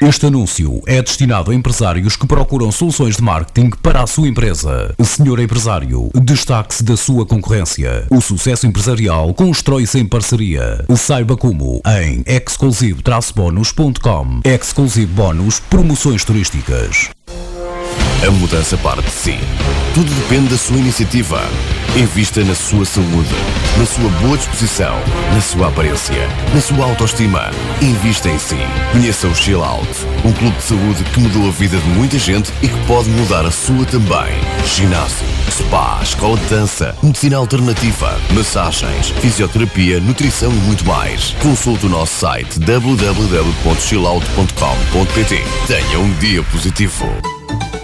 Este anúncio é destinado a empresários que procuram soluções de marketing para a sua empresa. Senhor empresário, destaque-se da sua concorrência. O sucesso empresarial constrói-se em parceria. Saiba como em exclusive-bonus.com. Exclusive Bónus Promoções Turísticas. A mudança parte de si. Tudo depende da sua iniciativa. Invista na sua saúde, na sua boa disposição, na sua aparência, na sua autoestima. Invista em si. Conheça o Chill Out, um clube de saúde que mudou a vida de muita gente e que pode mudar a sua também. Ginásio, spa, escola de dança, medicina alternativa, massagens, fisioterapia, nutrição e muito mais. Consulte o nosso site www.chillout.com.pt. Tenha um dia positivo.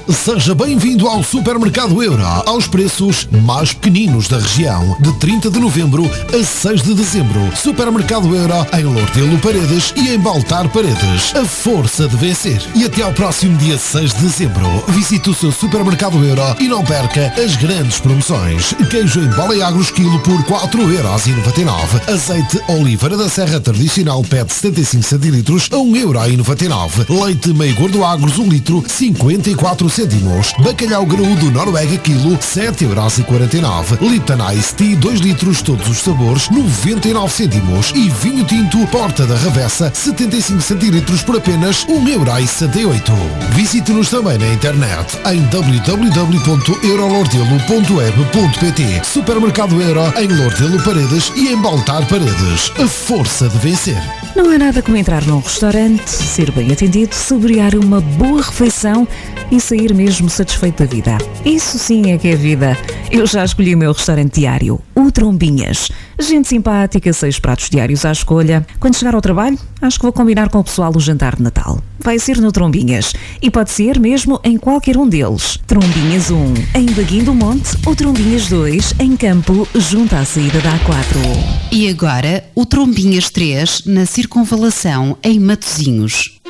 Seja bem-vindo ao Supermercado Euro, aos preços mais pequeninos da região, de 30 de novembro a 6 de dezembro. Supermercado Euro em Lordelo Paredes e em Baltar Paredes. A força de vencer. E até ao próximo dia 6 de dezembro, visite o seu Supermercado Euro e não perca as grandes promoções. Queijo em bola e agros quilo por 4,99€. Azeite Oliveira da Serra Tradicional PET 75 centilitros a 1,99€. Leite meio gordo agros 1 litro 54 cêntimos. Bacalhau graúdo Noruega quilo 7,49€. Lipton Ice Tea 2 litros todos os sabores 99 cêntimos. E vinho tinto Porta da Ravessa 75 centilitros por apenas 1,68€. Visite-nos também na internet em www.eurolordelo.web.pt Supermercado Euro em Lordelo Paredes e em Baltar Paredes. A força de vencer. Não há nada como entrar num restaurante, ser bem atendido, saborear uma boa refeição e sair mesmo satisfeito da vida. Isso sim é que é vida. Eu já escolhi o meu restaurante diário, o Trombinhas. Gente simpática, seis pratos diários à escolha. Quando chegar ao trabalho, acho que vou combinar com o pessoal o jantar de Natal. Vai ser no Trombinhas e pode ser mesmo em qualquer um deles. Trombinhas 1, em Baguim do Monte, ou Trombinhas 2, em Campo, junto à saída da A4. E agora, o Trombinhas 3, na Circunvalação, em Matozinhos.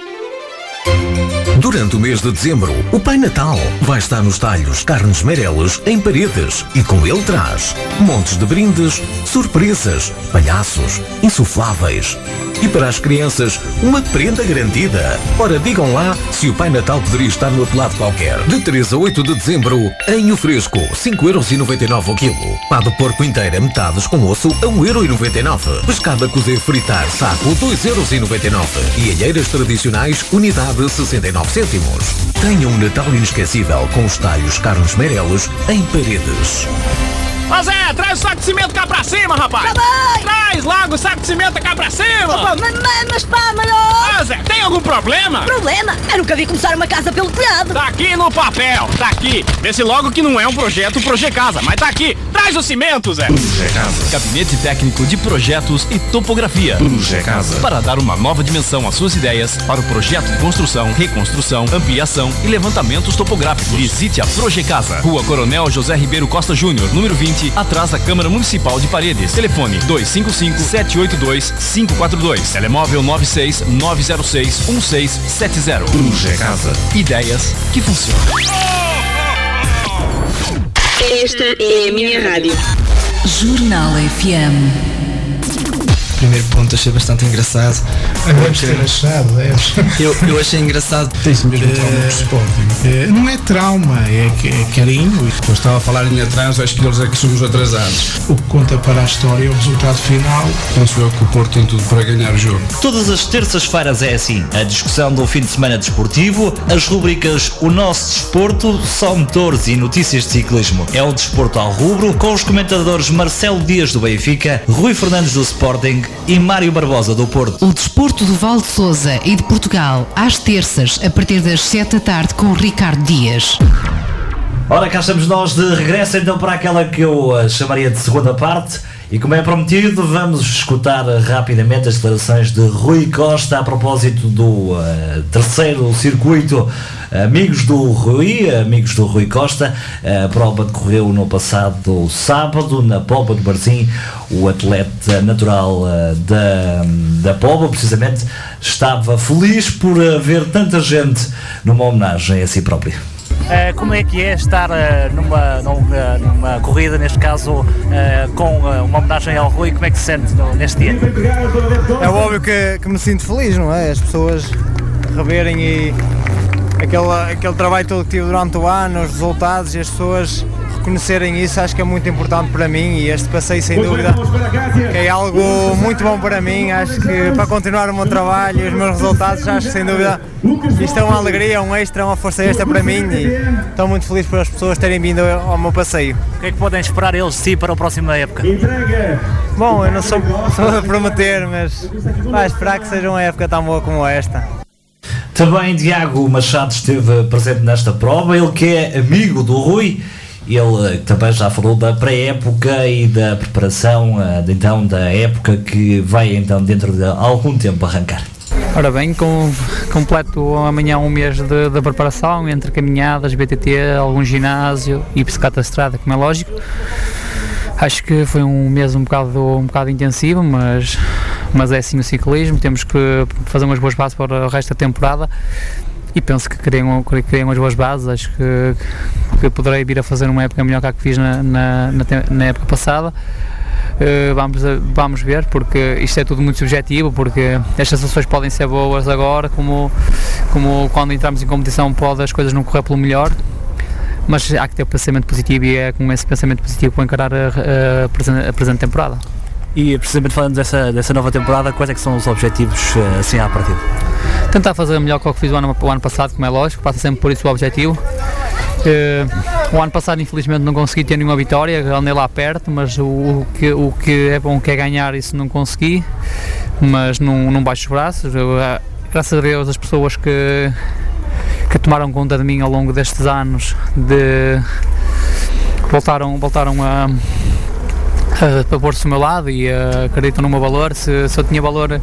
Durante o mês de dezembro, o Pai Natal vai estar nos talhos Carnes Meireles em Paredes e com ele traz montes de brindes, surpresas, palhaços, insufláveis. E para as crianças, uma prenda garantida. Ora, digam lá se o Pai Natal poderia estar no outro lado qualquer. De 3 a 8 de dezembro, em o fresco, 5,99€ o quilo. Pá de porco inteira, metades com osso, a 1,99€. Pescada a cozer fritar, saco, 2,99€. E alheiras tradicionais, unidade 69 cêntimos. Tenha um Natal inesquecível com os talhos Carlos Meireles em Paredes. Ô Zé, traz o saco de cimento cá pra cima, rapaz! Traz logo o saco de cimento cá pra cima! Opa, mas, mas, mas pá, mas Ô Zé, tem algum problema? Problema? Eu nunca vi começar uma casa pelo telhado. Tá aqui no papel, tá aqui. Vê se logo que não é um projeto Projet Casa, mas tá aqui. Traz o cimento, Zé. Casa. Gabinete técnico de projetos e topografia. Projet Casa. Para dar uma nova dimensão às suas ideias para o projeto de construção, reconstrução, ampliação e levantamentos topográficos. Visite a Projet Casa. Rua Coronel José Ribeiro Costa Júnior, número 20, atrás da Câmara Municipal de Paredes. Telefone 255-782-542. Telemóvel 96-906-1670. Projet Casa. Ideias que funcionam. Esta é a minha rádio. Jornal FM. Primeiro ponto achei bastante engraçado. Deves ter achado, deves. Eu, eu achei engraçado. Tem-se mesmo trauma Eh, do Sporting. eh, Não é trauma, é, é carinho. Eu estava a falar em atraso, acho que eles é que somos atrasados. O que conta para a história é o resultado final. Penso eu que o Porto tem tudo para ganhar o jogo. Todas as terças-feiras é assim. A discussão do fim de semana desportivo, as rubricas O Nosso Desporto, Só Motores e Notícias de Ciclismo. É o Desporto ao Rubro, com os comentadores Marcelo Dias do Benfica, Rui Fernandes do Sporting e Mário Barbosa do Porto. O desporto do Val de Souza e de Portugal, às terças, a partir das 7 da tarde, com Ricardo Dias. Ora, cá estamos nós de regresso então para aquela que eu eh, chamaria de segunda parte E como é prometido, vamos escutar rapidamente as declarações de Rui Costa a propósito do uh, terceiro circuito Amigos do Rui, amigos do Rui Costa. A prova decorreu no passado sábado, na Póvoa de Barzim. O atleta natural uh, da, da Póvoa, precisamente, estava feliz por ver tanta gente numa homenagem a si próprio. Uh, como é que é estar uh, numa, numa, numa, corrida, neste caso, uh, com uma homenagem ao Rui? Como é que se sente no, neste dia? É óbvio que, que, me sinto feliz, não é? As pessoas reverem e aquele, aquele trabalho todo que tive durante o ano, os resultados e as pessoas reconhecerem isso acho que é muito importante para mim e este passeio sem dúvida é algo muito bom para mim, acho que para continuar o meu trabalho e os meus resultados acho que sem dúvida isto é uma alegria, um extra, uma força extra para mim e estou muito feliz por as pessoas terem vindo ao meu passeio. O que é que podem esperar eles de si para a próxima época? Bom, eu não sou, sou a prometer, mas vai esperar que seja uma época tão boa como esta. Também Tiago Machado esteve presente nesta prova, ele que é amigo do Rui ele também já falou da pré-época e da preparação eh, então da época que vai então dentro de algum tempo arrancar. Ora bem, com, completo amanhã um mês de, de, preparação entre caminhadas, BTT, algum ginásio e bicicleta estrada, como é lógico. Acho que foi um mês um bocado, um bocado intensivo, mas, mas é assim o ciclismo, temos que fazer umas boas bases para o resto da temporada e penso que criei, um, criei umas boas bases, acho que, que poderei vir a fazer uma época melhor que a que fiz na, na, na época passada. Uh, vamos, vamos ver, porque isto é tudo muito subjetivo, porque estas sensações podem ser boas agora, como, como quando entramos em competição pode as coisas não correr pelo melhor, mas há que ter o pensamento positivo e é com esse pensamento positivo para encarar a, a, a, presente, a presente temporada. E precisamente falando dessa, dessa nova temporada, quais é que são os objetivos eh, assim à partida? Tentar fazer melhor que o que fiz o ano, o ano passado, como é lógico, passa sempre por isso o objetivo. Uh, o ano passado infelizmente não consegui ter nenhuma vitória, andei lá perto, mas o, o, que, o que é bom que é ganhar isso não consegui, mas não, não baixo os braços. Eu, uh, graças a Deus as pessoas que, que tomaram conta de mim ao longo destes anos de voltaram, voltaram a para pôr-se do meu lado e uh, acreditam no meu valor. Se, se, eu tinha valor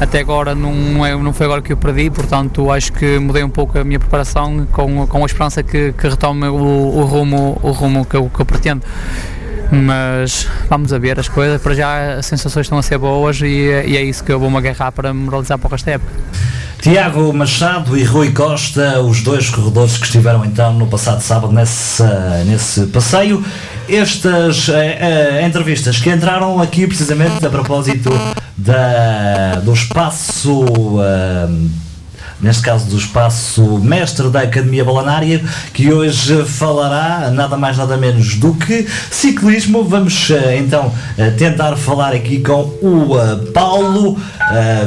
até agora, não, é, não foi agora que eu perdi, portanto acho que mudei um pouco a minha preparação com, com a esperança que, que retome o, o, rumo, o rumo que eu, que eu pretendo mas vamos a ver as coisas, para já as sensações estão a ser boas e, e é isso que eu vou-me agarrar para moralizar para o resto da época. Tiago Machado e Rui Costa, os dois corredores que estiveram então no passado sábado nesse, nesse passeio. Estas uh, entrevistas que entraram aqui precisamente a propósito da, do espaço. Uh, neste caso do espaço mestre da Academia Balanária, que hoje falará nada mais nada menos do que ciclismo. Vamos eh, então eh, tentar falar aqui com o eh, Paulo,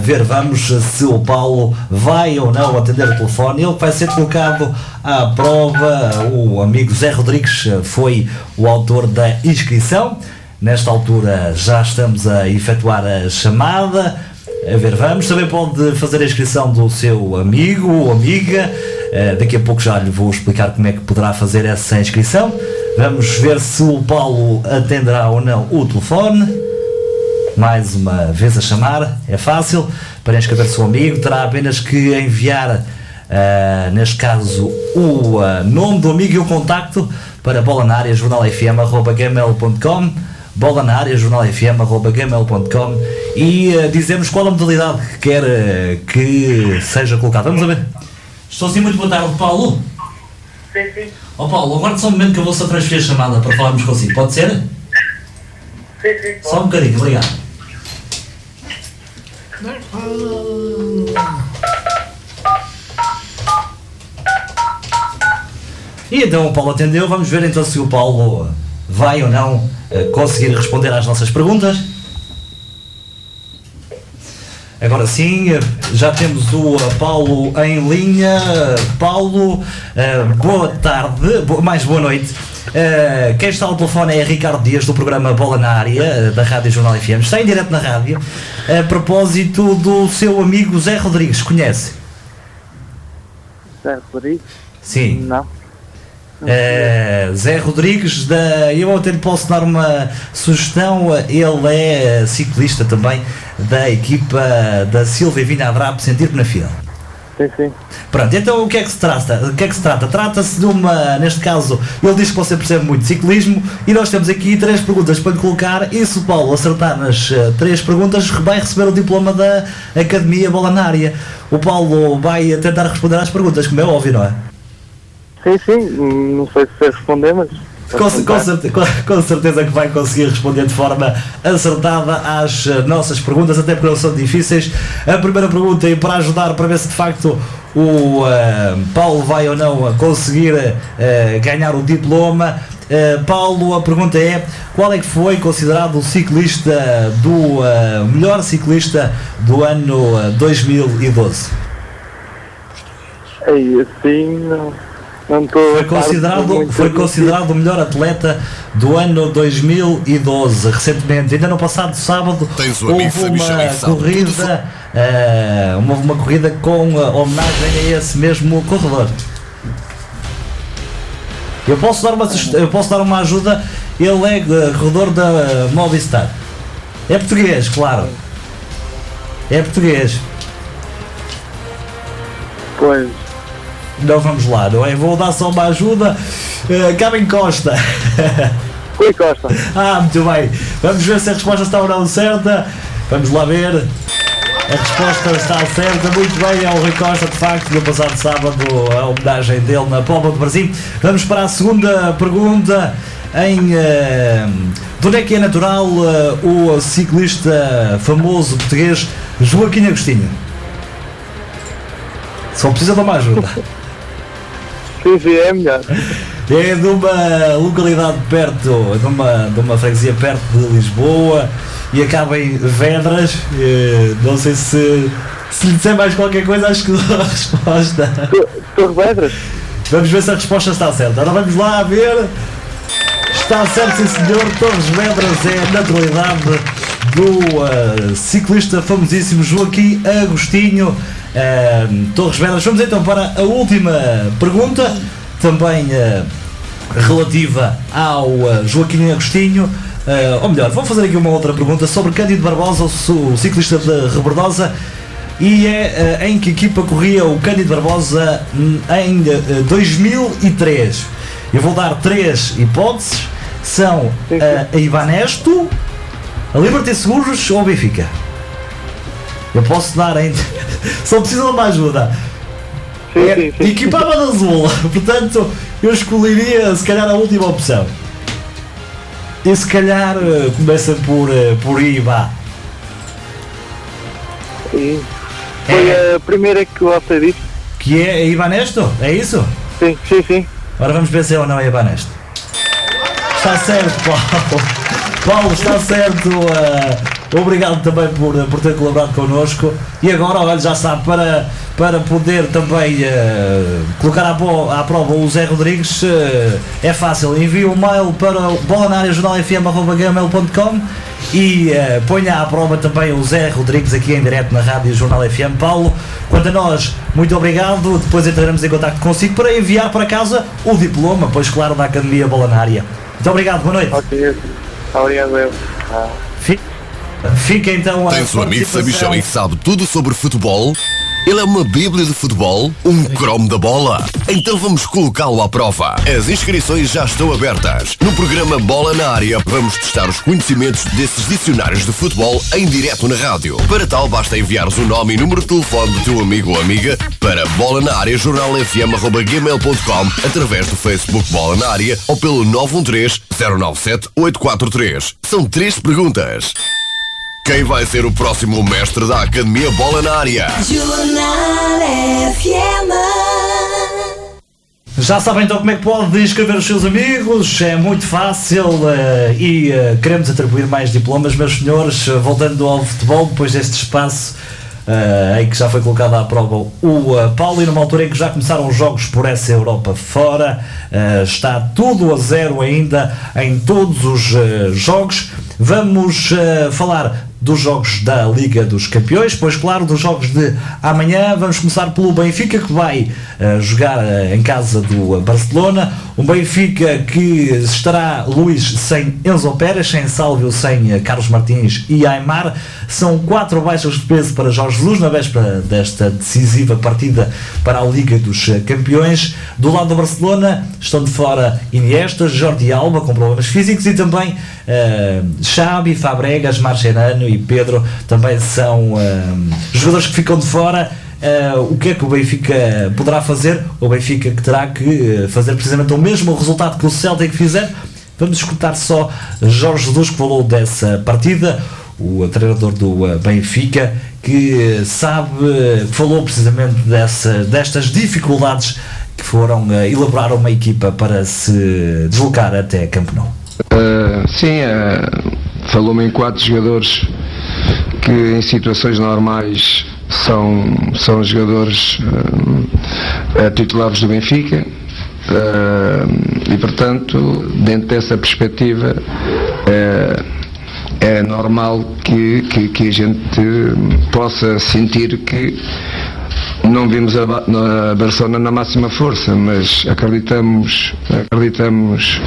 ver vamos se o Paulo vai ou não atender o telefone. Ele vai ser colocado à prova. O amigo Zé Rodrigues foi o autor da inscrição. Nesta altura já estamos a efetuar a chamada. A ver, vamos. Também pode fazer a inscrição do seu amigo ou amiga. Uh, daqui a pouco já lhe vou explicar como é que poderá fazer essa inscrição. Vamos ver se o Paulo atenderá ou não o telefone. Mais uma vez a chamar, é fácil. Para inscrever o seu amigo, terá apenas que enviar, uh, neste caso, o uh, nome do amigo e o contacto para bola na área jornalfm.gmail.com bola na área jornalfm.gmail.com e uh, dizemos qual a modalidade que quer uh, que seja colocada. Vamos a ver. Estou sim, muito boa tarde, Paulo. Sim, sim. Ó oh, Paulo, agora só um momento que eu vou só transferir a chamada para falarmos consigo. Pode ser? Sim, sim. Só um bocadinho, obrigado. E então o Paulo atendeu, vamos ver então se o Paulo vai ou não uh, conseguir responder às nossas perguntas. Agora sim, eh, já temos o eh, Paulo em linha. Paulo, boa tarde, mais boa noite. Quem está ao telefone é Ricardo Dias do programa Bola na Área, da Rádio Jornal FM. Está em direto na rádio. A propósito do seu amigo Zé Rodrigues, conhece? Zé Rodrigues? Sim. Não. Eh, Zé Rodrigues, da, eu até lhe posso dar uma sugestão. Ele é ciclista também da equipa da Silva e Vinadrap Sentir na Fila. Sim, sim. Pronto, então o que é que se trata? O que é que se trata? Trata-se de uma, neste caso, ele diz que você percebe muito de ciclismo e nós temos aqui três perguntas para lhe colocar e se o Paulo acertar nas eh, três perguntas vai receber o diploma da Academia Bola na Área. O Paulo vai tentar responder às perguntas, como é óbvio, não é? Sim, sim. Não sei se responder, mas. Com, com certe- com- com certeza que vai conseguir responder de forma acertada às eh, nossas perguntas, até porque não são difíceis. A primeira pergunta e para ajudar para ver se de facto o eh, Paulo vai ou não conseguir eh, ganhar o diploma. Eh, Paulo, a pergunta é qual é que foi considerado o ciclista do melhor ciclista do ano eh, 2012? Aí, assim, não. Foi considerado, foi considerado o melhor atleta do ano 2012, recentemente. Ainda no passado sábado houve uma corrida, eh, uma, uma corrida com eh, homenagem a esse mesmo corredor. Eu posso dar uma, eu posso dar uma ajuda, ele é eh, corredor da Movistar. É português, claro. É português. Pois. Não vamos lá, não é? Vou dar só uma ajuda. Uh, Cabem Costa. Rui Costa. ah, muito bem. Vamos ver se a resposta está ou não certa. Vamos lá ver. A resposta está certa, muito bem, é o Rui Costa, de facto, no passado sábado, a homenagem dele na Póvoa do Brasil. Vamos para a segunda pergunta. Em eh, de onde é que é natural eh, o ciclista famoso português Joaquim Agostinho? Só precisa de uma ajuda. Sim, sim, é melhor. É de uma localidade perto, de uma, de uma freguesia perto de Lisboa e acaba em Vedras. Não sei se, se lhe disser mais qualquer coisa, acho que dou a resposta. Torre Vedras? Vamos ver se a resposta está certa. Agora vamos lá ver. Está certo, sim senhor. Torres Vedras é a naturalidade do eh, ciclista famosíssimo Joaquim Agostinho. Eh, Torres Vedras. Vamos então para a última pergunta, também eh, relativa ao eh, Joaquim Agostinho. Eh, ou melhor, vou fazer aqui uma outra pergunta sobre Cândido Barbosa, o ciclista de Rebordosa. E é em que equipa corria o Cândido Barbosa em eh, 2003. Eu vou dar três hipóteses. São a Ibanesto, a Liberty Seguros ou a Benfica. Eu posso dar ainda. Só preciso de uma ajuda. É, equipava de azul, portanto eu escolheria se calhar a última opção. E se calhar eh, começa por, eh, por IBA. Sim. Foi a primeira que você disse. Que é a Ibanesto? É isso? Sim, sim, sim. Agora vamos ver se é ou não a Ibanesto. Está certo, Paulo. Paulo, está certo. eh, obrigado também por, por ter colaborado connosco. E agora, olha, já sabe, para, para poder também eh, colocar à, à prova o Zé Rodrigues, eh, é fácil. Envie um mail para o bolanariajornalfm.com e eh, ponha à prova também o Zé Rodrigues aqui em direto na Rádio Jornal FM. Paulo, quanto a nós, muito obrigado. Depois entraremos em contato consigo para enviar para casa o diploma, pois claro, da Academia Bolanária. Muito obrigado, boa noite. Ok. Obrigado, eu. Ah. Fica então a. Tens um amigo sabichão e sabe tudo sobre futebol? Ele é uma bíblia de futebol? Um cromo da bola? Então vamos colocá-lo à prova. As inscrições já estão abertas. No programa Bola na Área, vamos testar os conhecimentos desses dicionários de futebol em direto na rádio. Para tal, basta enviares o nome e número de telefone do teu amigo ou amiga para bola na área jornalfm.gmail.com através do Facebook Bola na Área ou pelo 913 097 843. São três perguntas. Quem vai ser o próximo mestre da Academia Bola na Área? Jornal FM. Já sabem então como é que pode inscrever os seus amigos, é muito fácil eh, e eh, queremos atribuir mais diplomas, meus senhores, voltando ao futebol, depois deste espaço eh, em que já foi colocado à prova o eh, Paulo e numa altura em que já começaram os jogos por essa Europa fora, eh, está tudo a zero ainda em todos os eh, jogos. Vamos falar dos jogos da Liga dos Campeões, pois claro, dos jogos de amanhã. Vamos começar pelo Benfica que vai uh, jogar uh, em casa do Barcelona. Um Benfica que estará Luís sem Enzo Pérez, sem Sálvio, sem uh, Carlos Martins e Aymar. São quatro baixas de peso para Jorge Jesus na véspera desta decisiva partida para a Liga dos Campeões. Do lado do Barcelona estão de fora Iniesta, Jordi Alba com problemas físicos e também uh, Xabi, Fabregas, Marcherano e Pedro também são uh, jogadores que ficam de fora. Uh, o que é que o Benfica poderá fazer? O Benfica que terá que fazer precisamente o mesmo resultado que o Celtic fizer. Vamos escutar só Jorge Jesus que falou dessa partida, o treinador do Benfica, que sabe, falou precisamente dessa, destas dificuldades que foram uh, elaborar uma equipa para se deslocar até Camp Nou. Uh, sim, uh, falou-me em quatro jogadores que em situações normais são, são jogadores uh, titulares do Benfica e portanto dentro dessa perspectiva é normal que, que, que a gente possa sentir que não vimos a, a Barcelona na máxima força, mas acreditamos, acreditamos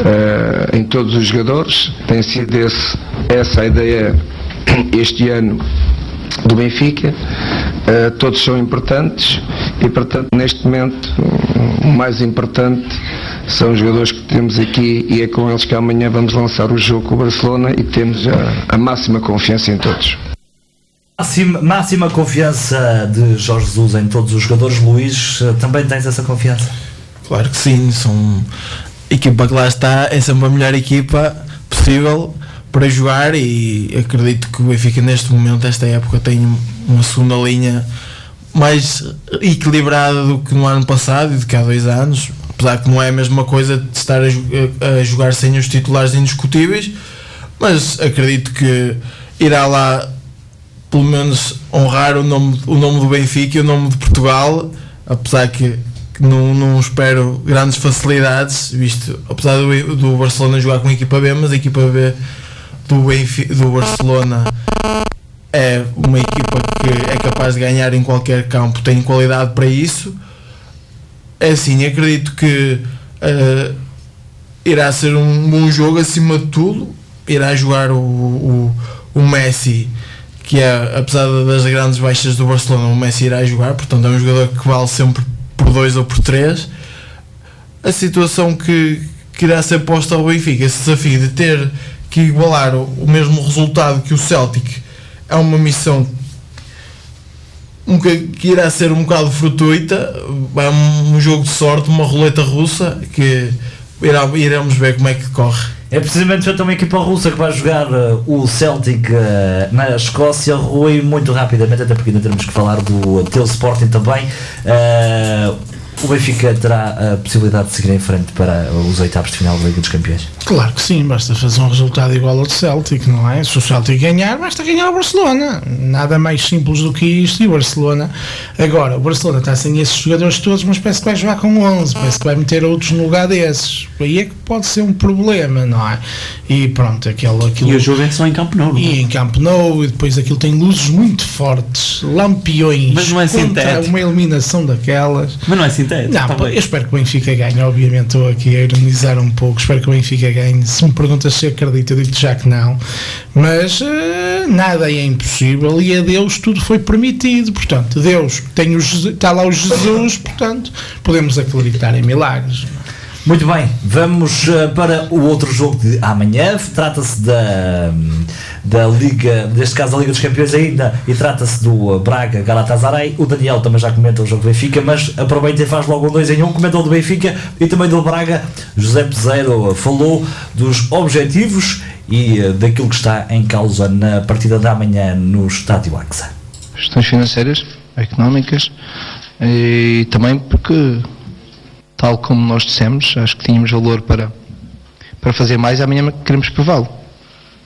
uh, em todos os jogadores. Tem sido esse, essa a ideia este ano do Benfica. Uh, todos são importantes e, portanto, neste momento, o mais importante são os jogadores que temos aqui e é com eles que amanhã vamos lançar o jogo com o Barcelona e temos a, a máxima confiança em todos. Máxima, máxima confiança de Jorge Jesus em todos os jogadores. Luís, também tens essa confiança? Claro que sim, são equipa que lá está, é sempre a melhor equipa possível para jogar e acredito que o Benfica neste momento, esta época, tem uma segunda linha mais equilibrada do que no ano passado e do que há dois anos, apesar que não é a mesma coisa de estar a, a jogar sem os titulares indiscutíveis, mas acredito que irá lá pelo menos honrar o nome, o nome do Benfica e o nome de Portugal, apesar que, não, não espero grandes facilidades, visto, apesar do, do Barcelona jogar com a equipa B, mas a equipa B do, Benfica, do Barcelona é uma equipa que é capaz de ganhar em qualquer campo, tem qualidade para isso. É assim, acredito que uh, irá ser um bom jogo acima de tudo. Irá jogar o, o, o Messi que é, apesar das grandes baixas do Barcelona, o Messi irá jogar, portanto é um jogador que vale sempre por dois ou por três. A situação que, que irá ser posta ao Benfica, esse desafio de ter que igualar o, o mesmo resultado que o Celtic, é uma missão um, que irá ser um bocado fortuita, é um, um jogo de sorte, uma roleta russa, que irá, iremos ver como é que corre. É precisamente uma equipa russa que vai jogar uh, o Celtic uh, na Escócia. Rui, muito rapidamente, até porque ainda temos que falar do teu Sporting também. Uh, o Benfica terá a possibilidade de seguir em frente para os oitavos de final da Liga dos Campeões? Claro que sim, basta fazer um resultado igual ao do Celtic, não é? Se o Celtic ganhar, basta ganhar o Barcelona. Nada mais simples do que isto. E o Barcelona, agora, o Barcelona está sem esses jogadores todos, mas parece que vai jogar com 11, parece que vai meter outros no lugar desses. Aí é que pode ser um problema, não é? E pronto, aquele, aquilo. E o jogo é só em Campo Nou, não é? E em Campo Nou, e depois aquilo tem luzes muito fortes, lampiões. Mas não é sintético. Uma eliminação daquelas. Mas não é sintético. Não, tá eu espero que o Benfica ganhe, obviamente estou aqui a ironizar um pouco, espero que o Benfica ganhe. Se me perguntas se acredito, eu digo já que não. Mas uh, nada é impossível e a Deus tudo foi permitido. Portanto, Deus tem o, está lá o Jesus, portanto, podemos acreditar em milagres. Muito bem, vamos uh, para o outro jogo de amanhã. Trata-se da, da Liga, neste caso da Liga dos Campeões ainda, e trata-se do uh, Braga Galatasaray. O Daniel também já comenta o jogo do Benfica, mas aproveita e faz logo um 2 em 1. Um, comenta o do Benfica e também do Braga. José Peseiro falou dos objetivos e uh, daquilo que está em causa na partida da amanhã no Estádio AXA. Questões financeiras, económicas e também porque tal como nós dissemos, acho que tínhamos valor para, para fazer mais, amanhã queremos prová-lo.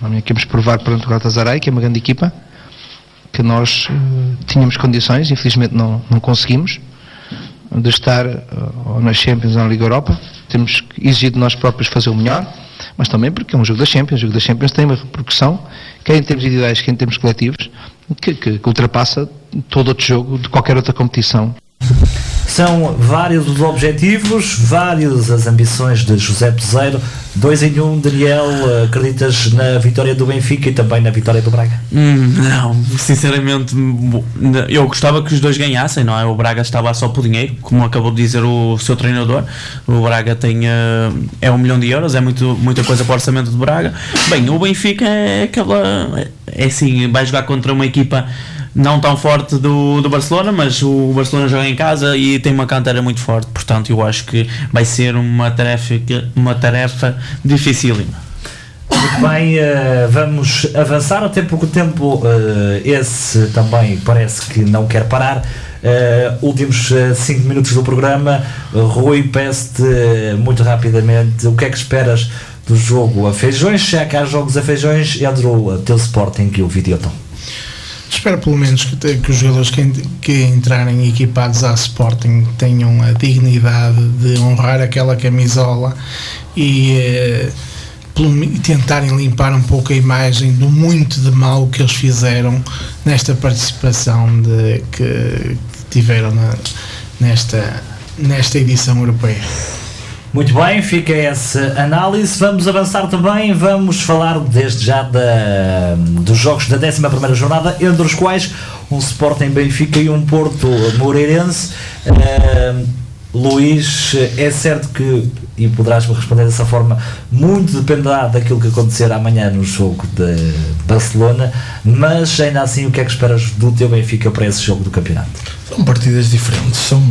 Amanhã queremos provar perante o Galatasaray, que é uma grande equipa, que nós uh, tínhamos condições, infelizmente não, não conseguimos, de estar uh, nas Champions ou na Liga Europa. Temos de nós próprios fazer o melhor, mas também porque é um jogo da Champions. O jogo da Champions tem uma repercussão quer em termos individuais, quer em termos coletivos, que, que, que ultrapassa todo outro jogo de qualquer outra competição. São vários os objetivos, várias as ambições de José Peseiro. Dois em um, Daniel, acreditas na vitória do Benfica e também na vitória do Braga? Hum, não, sinceramente, eu gostava que os dois ganhassem, não é? O Braga estava lá só por dinheiro, como acabou de dizer o seu treinador. O Braga tem uh, é um milhão de euros, é muito, muita coisa para o orçamento do Braga. Bem, o Benfica é aquela. É assim, vai jogar contra uma equipa não tão forte do, do Barcelona, mas o Barcelona joga em casa e tem uma cantera muito forte, portanto eu acho que vai ser uma tarefa, uma tarefa dificílima. Muito bem, uh, vamos avançar, até porque o tempo uh, esse também parece que não quer parar. Uh, últimos 5 minutos do programa, Rui, peço-te muito rapidamente o que é que esperas do jogo a feijões, é que há jogos a feijões entre o teu Sporting e o Videoton. Espero pelo menos que, que os jogadores que, que, entrarem equipados à Sporting tenham a dignidade de honrar aquela camisola e, eh, tentarem limpar um pouco a imagem do muito de mal que eles fizeram nesta participação de, que, que tiveram na, nesta, nesta edição europeia. Muito bem, fica essa análise. Vamos avançar também, vamos falar desde já da, dos jogos da 11 jornada, entre os quais um Sporting Benfica e um Porto Moreirense. Uh, Luís, é certo que, e poderás me responder dessa forma, muito dependerá daquilo que acontecer amanhã no jogo de Barcelona, mas ainda assim, o que é que esperas do teu Benfica para esse jogo do campeonato? São partidas diferentes, são,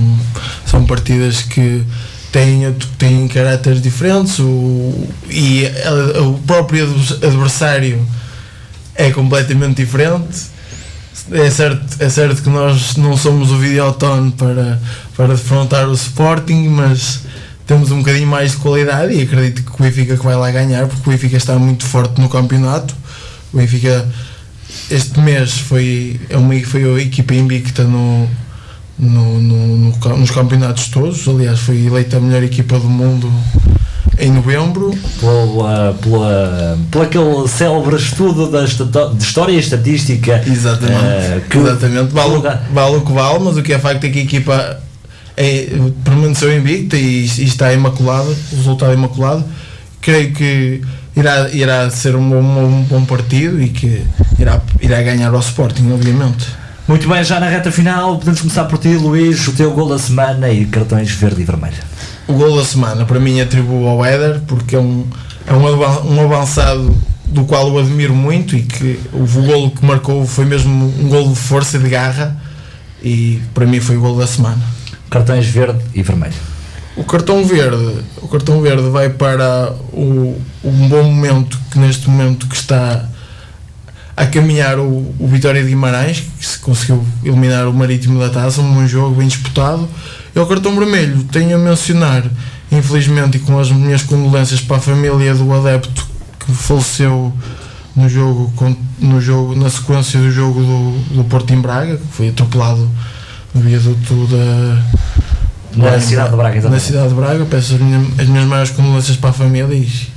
são partidas que têm, têm caráteres diferentes o, e a, o próprio adversário é completamente diferente. É certo, é certo que nós não somos o Videoton para, para defrontar o Sporting, mas temos um bocadinho mais de qualidade e acredito que o Benfica que vai lá ganhar, porque o Benfica está muito forte no campeonato. O Benfica este mês foi, é foi a equipa invicta no, no, no, no, nos campeonatos todos. Aliás, foi eleita a melhor equipa do mundo em novembro. Pela, pela, pela aquele célebre estudo da de história e estatística. Exatamente. Uh, que Exatamente. Vale, vale o que vale, mas o que é facto é que a equipa é, permaneceu invicta e, e está imaculada, o resultado é imaculado. Creio que irá, irá ser um, um, um bom partido e que irá, irá ganhar ao Sporting, obviamente. Muito bem, já na reta final, podemos começar por ti, Luís, o teu gol da semana e cartões verde e vermelho. O gol da semana, para mim, atribuo ao Éder, porque é um, é um, avançado do qual eu admiro muito e que o golo que marcou foi mesmo um golo de força e de garra e para mim foi o gol da semana. Cartões verde e vermelho. O cartão verde, o cartão verde vai para o, um bom momento que neste momento que está a caminhar o, o Vitória de Guimarães, que se conseguiu eliminar o Marítimo da Taça, um jogo, bem disputado. E o cartão vermelho, tenho a mencionar, infelizmente, e com as minhas condolências para a família do adepto que faleceu no jogo, no jogo na sequência do jogo do, do Porto em Braga, que foi atropelado no viaduto da. Na cidade de Braga, exatamente. Na cidade de Braga, peço as minhas, as minhas maiores condolências para a família e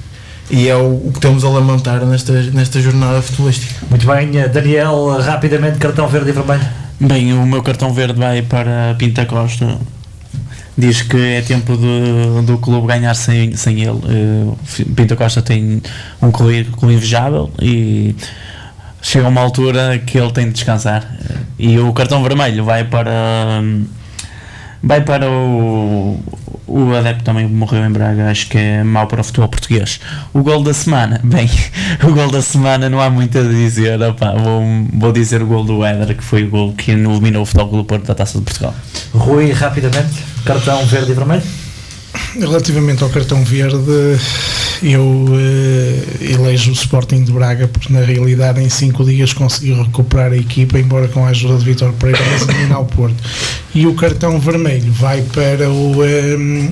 e é o, o, que temos a lamentar nesta, nesta jornada futebolística. Muito bem, Daniel, rapidamente, cartão verde e vermelho. Bem, o meu cartão verde vai para Pinta Costa. Diz que é tempo do, do clube ganhar sem, sem ele. Uh, Pinta Costa tem um currículo invejável e chega uma altura que ele tem de descansar. E o cartão vermelho vai para. Vai para o, o adepto também morreu em Braga, acho que é mau para o futebol português. O gol da semana, bem, o gol da semana não há muito a dizer, opa, vou, vou dizer o gol do Éder, que foi o gol que eliminou o futebol do Porto da Taça de Portugal. Rui, rapidamente, cartão verde e vermelho? Relativamente ao cartão verde, eu uh, elejo o Sporting de Braga porque na realidade em cinco dias conseguiu recuperar a equipa, embora com a ajuda de Vitor Pereira, mas eliminar Porto. E o cartão vermelho vai para o um, eh,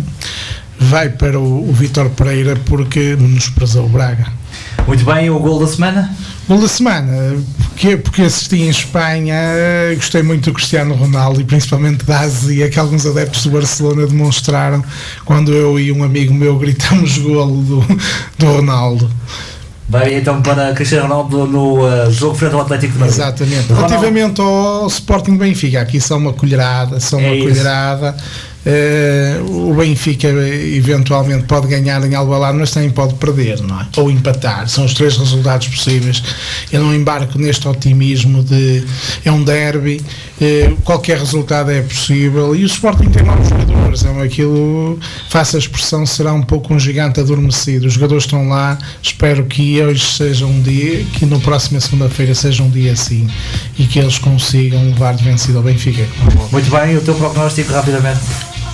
vai para o, o Vitor Pereira porque menosprezou o Braga. Muito bem, o gol da semana? Gol da semana, porque, porque assisti em Espanha, gostei muito do Cristiano Ronaldo e principalmente da Ásia, que alguns adeptos do Barcelona demonstraram quando eu e um amigo meu gritamos golo do, do Ronaldo. Vai então para Cristiano Ronaldo no uh, jogo frente ao Atlético de Madrid. Exatamente. Ronaldo- Relativamente ao Sporting Benfica, aqui são uma colherada, são É uma isso. Eh, o Benfica eventualmente pode ganhar em Alvalade, mas também pode perder, não é? Ou empatar. São os três resultados possíveis. Eu não embarco neste otimismo de é um derby, eh, qualquer resultado é possível e o Sporting tem maus jogadores. É aquilo, faça a expressão, será um pouco um gigante adormecido. Os jogadores estão lá. Espero que hoje seja um dia, que no próxima segunda-feira seja um dia assim e que eles consigam levar de vencido ao Benfica. Muito bem, o teu prognóstico rapidamente.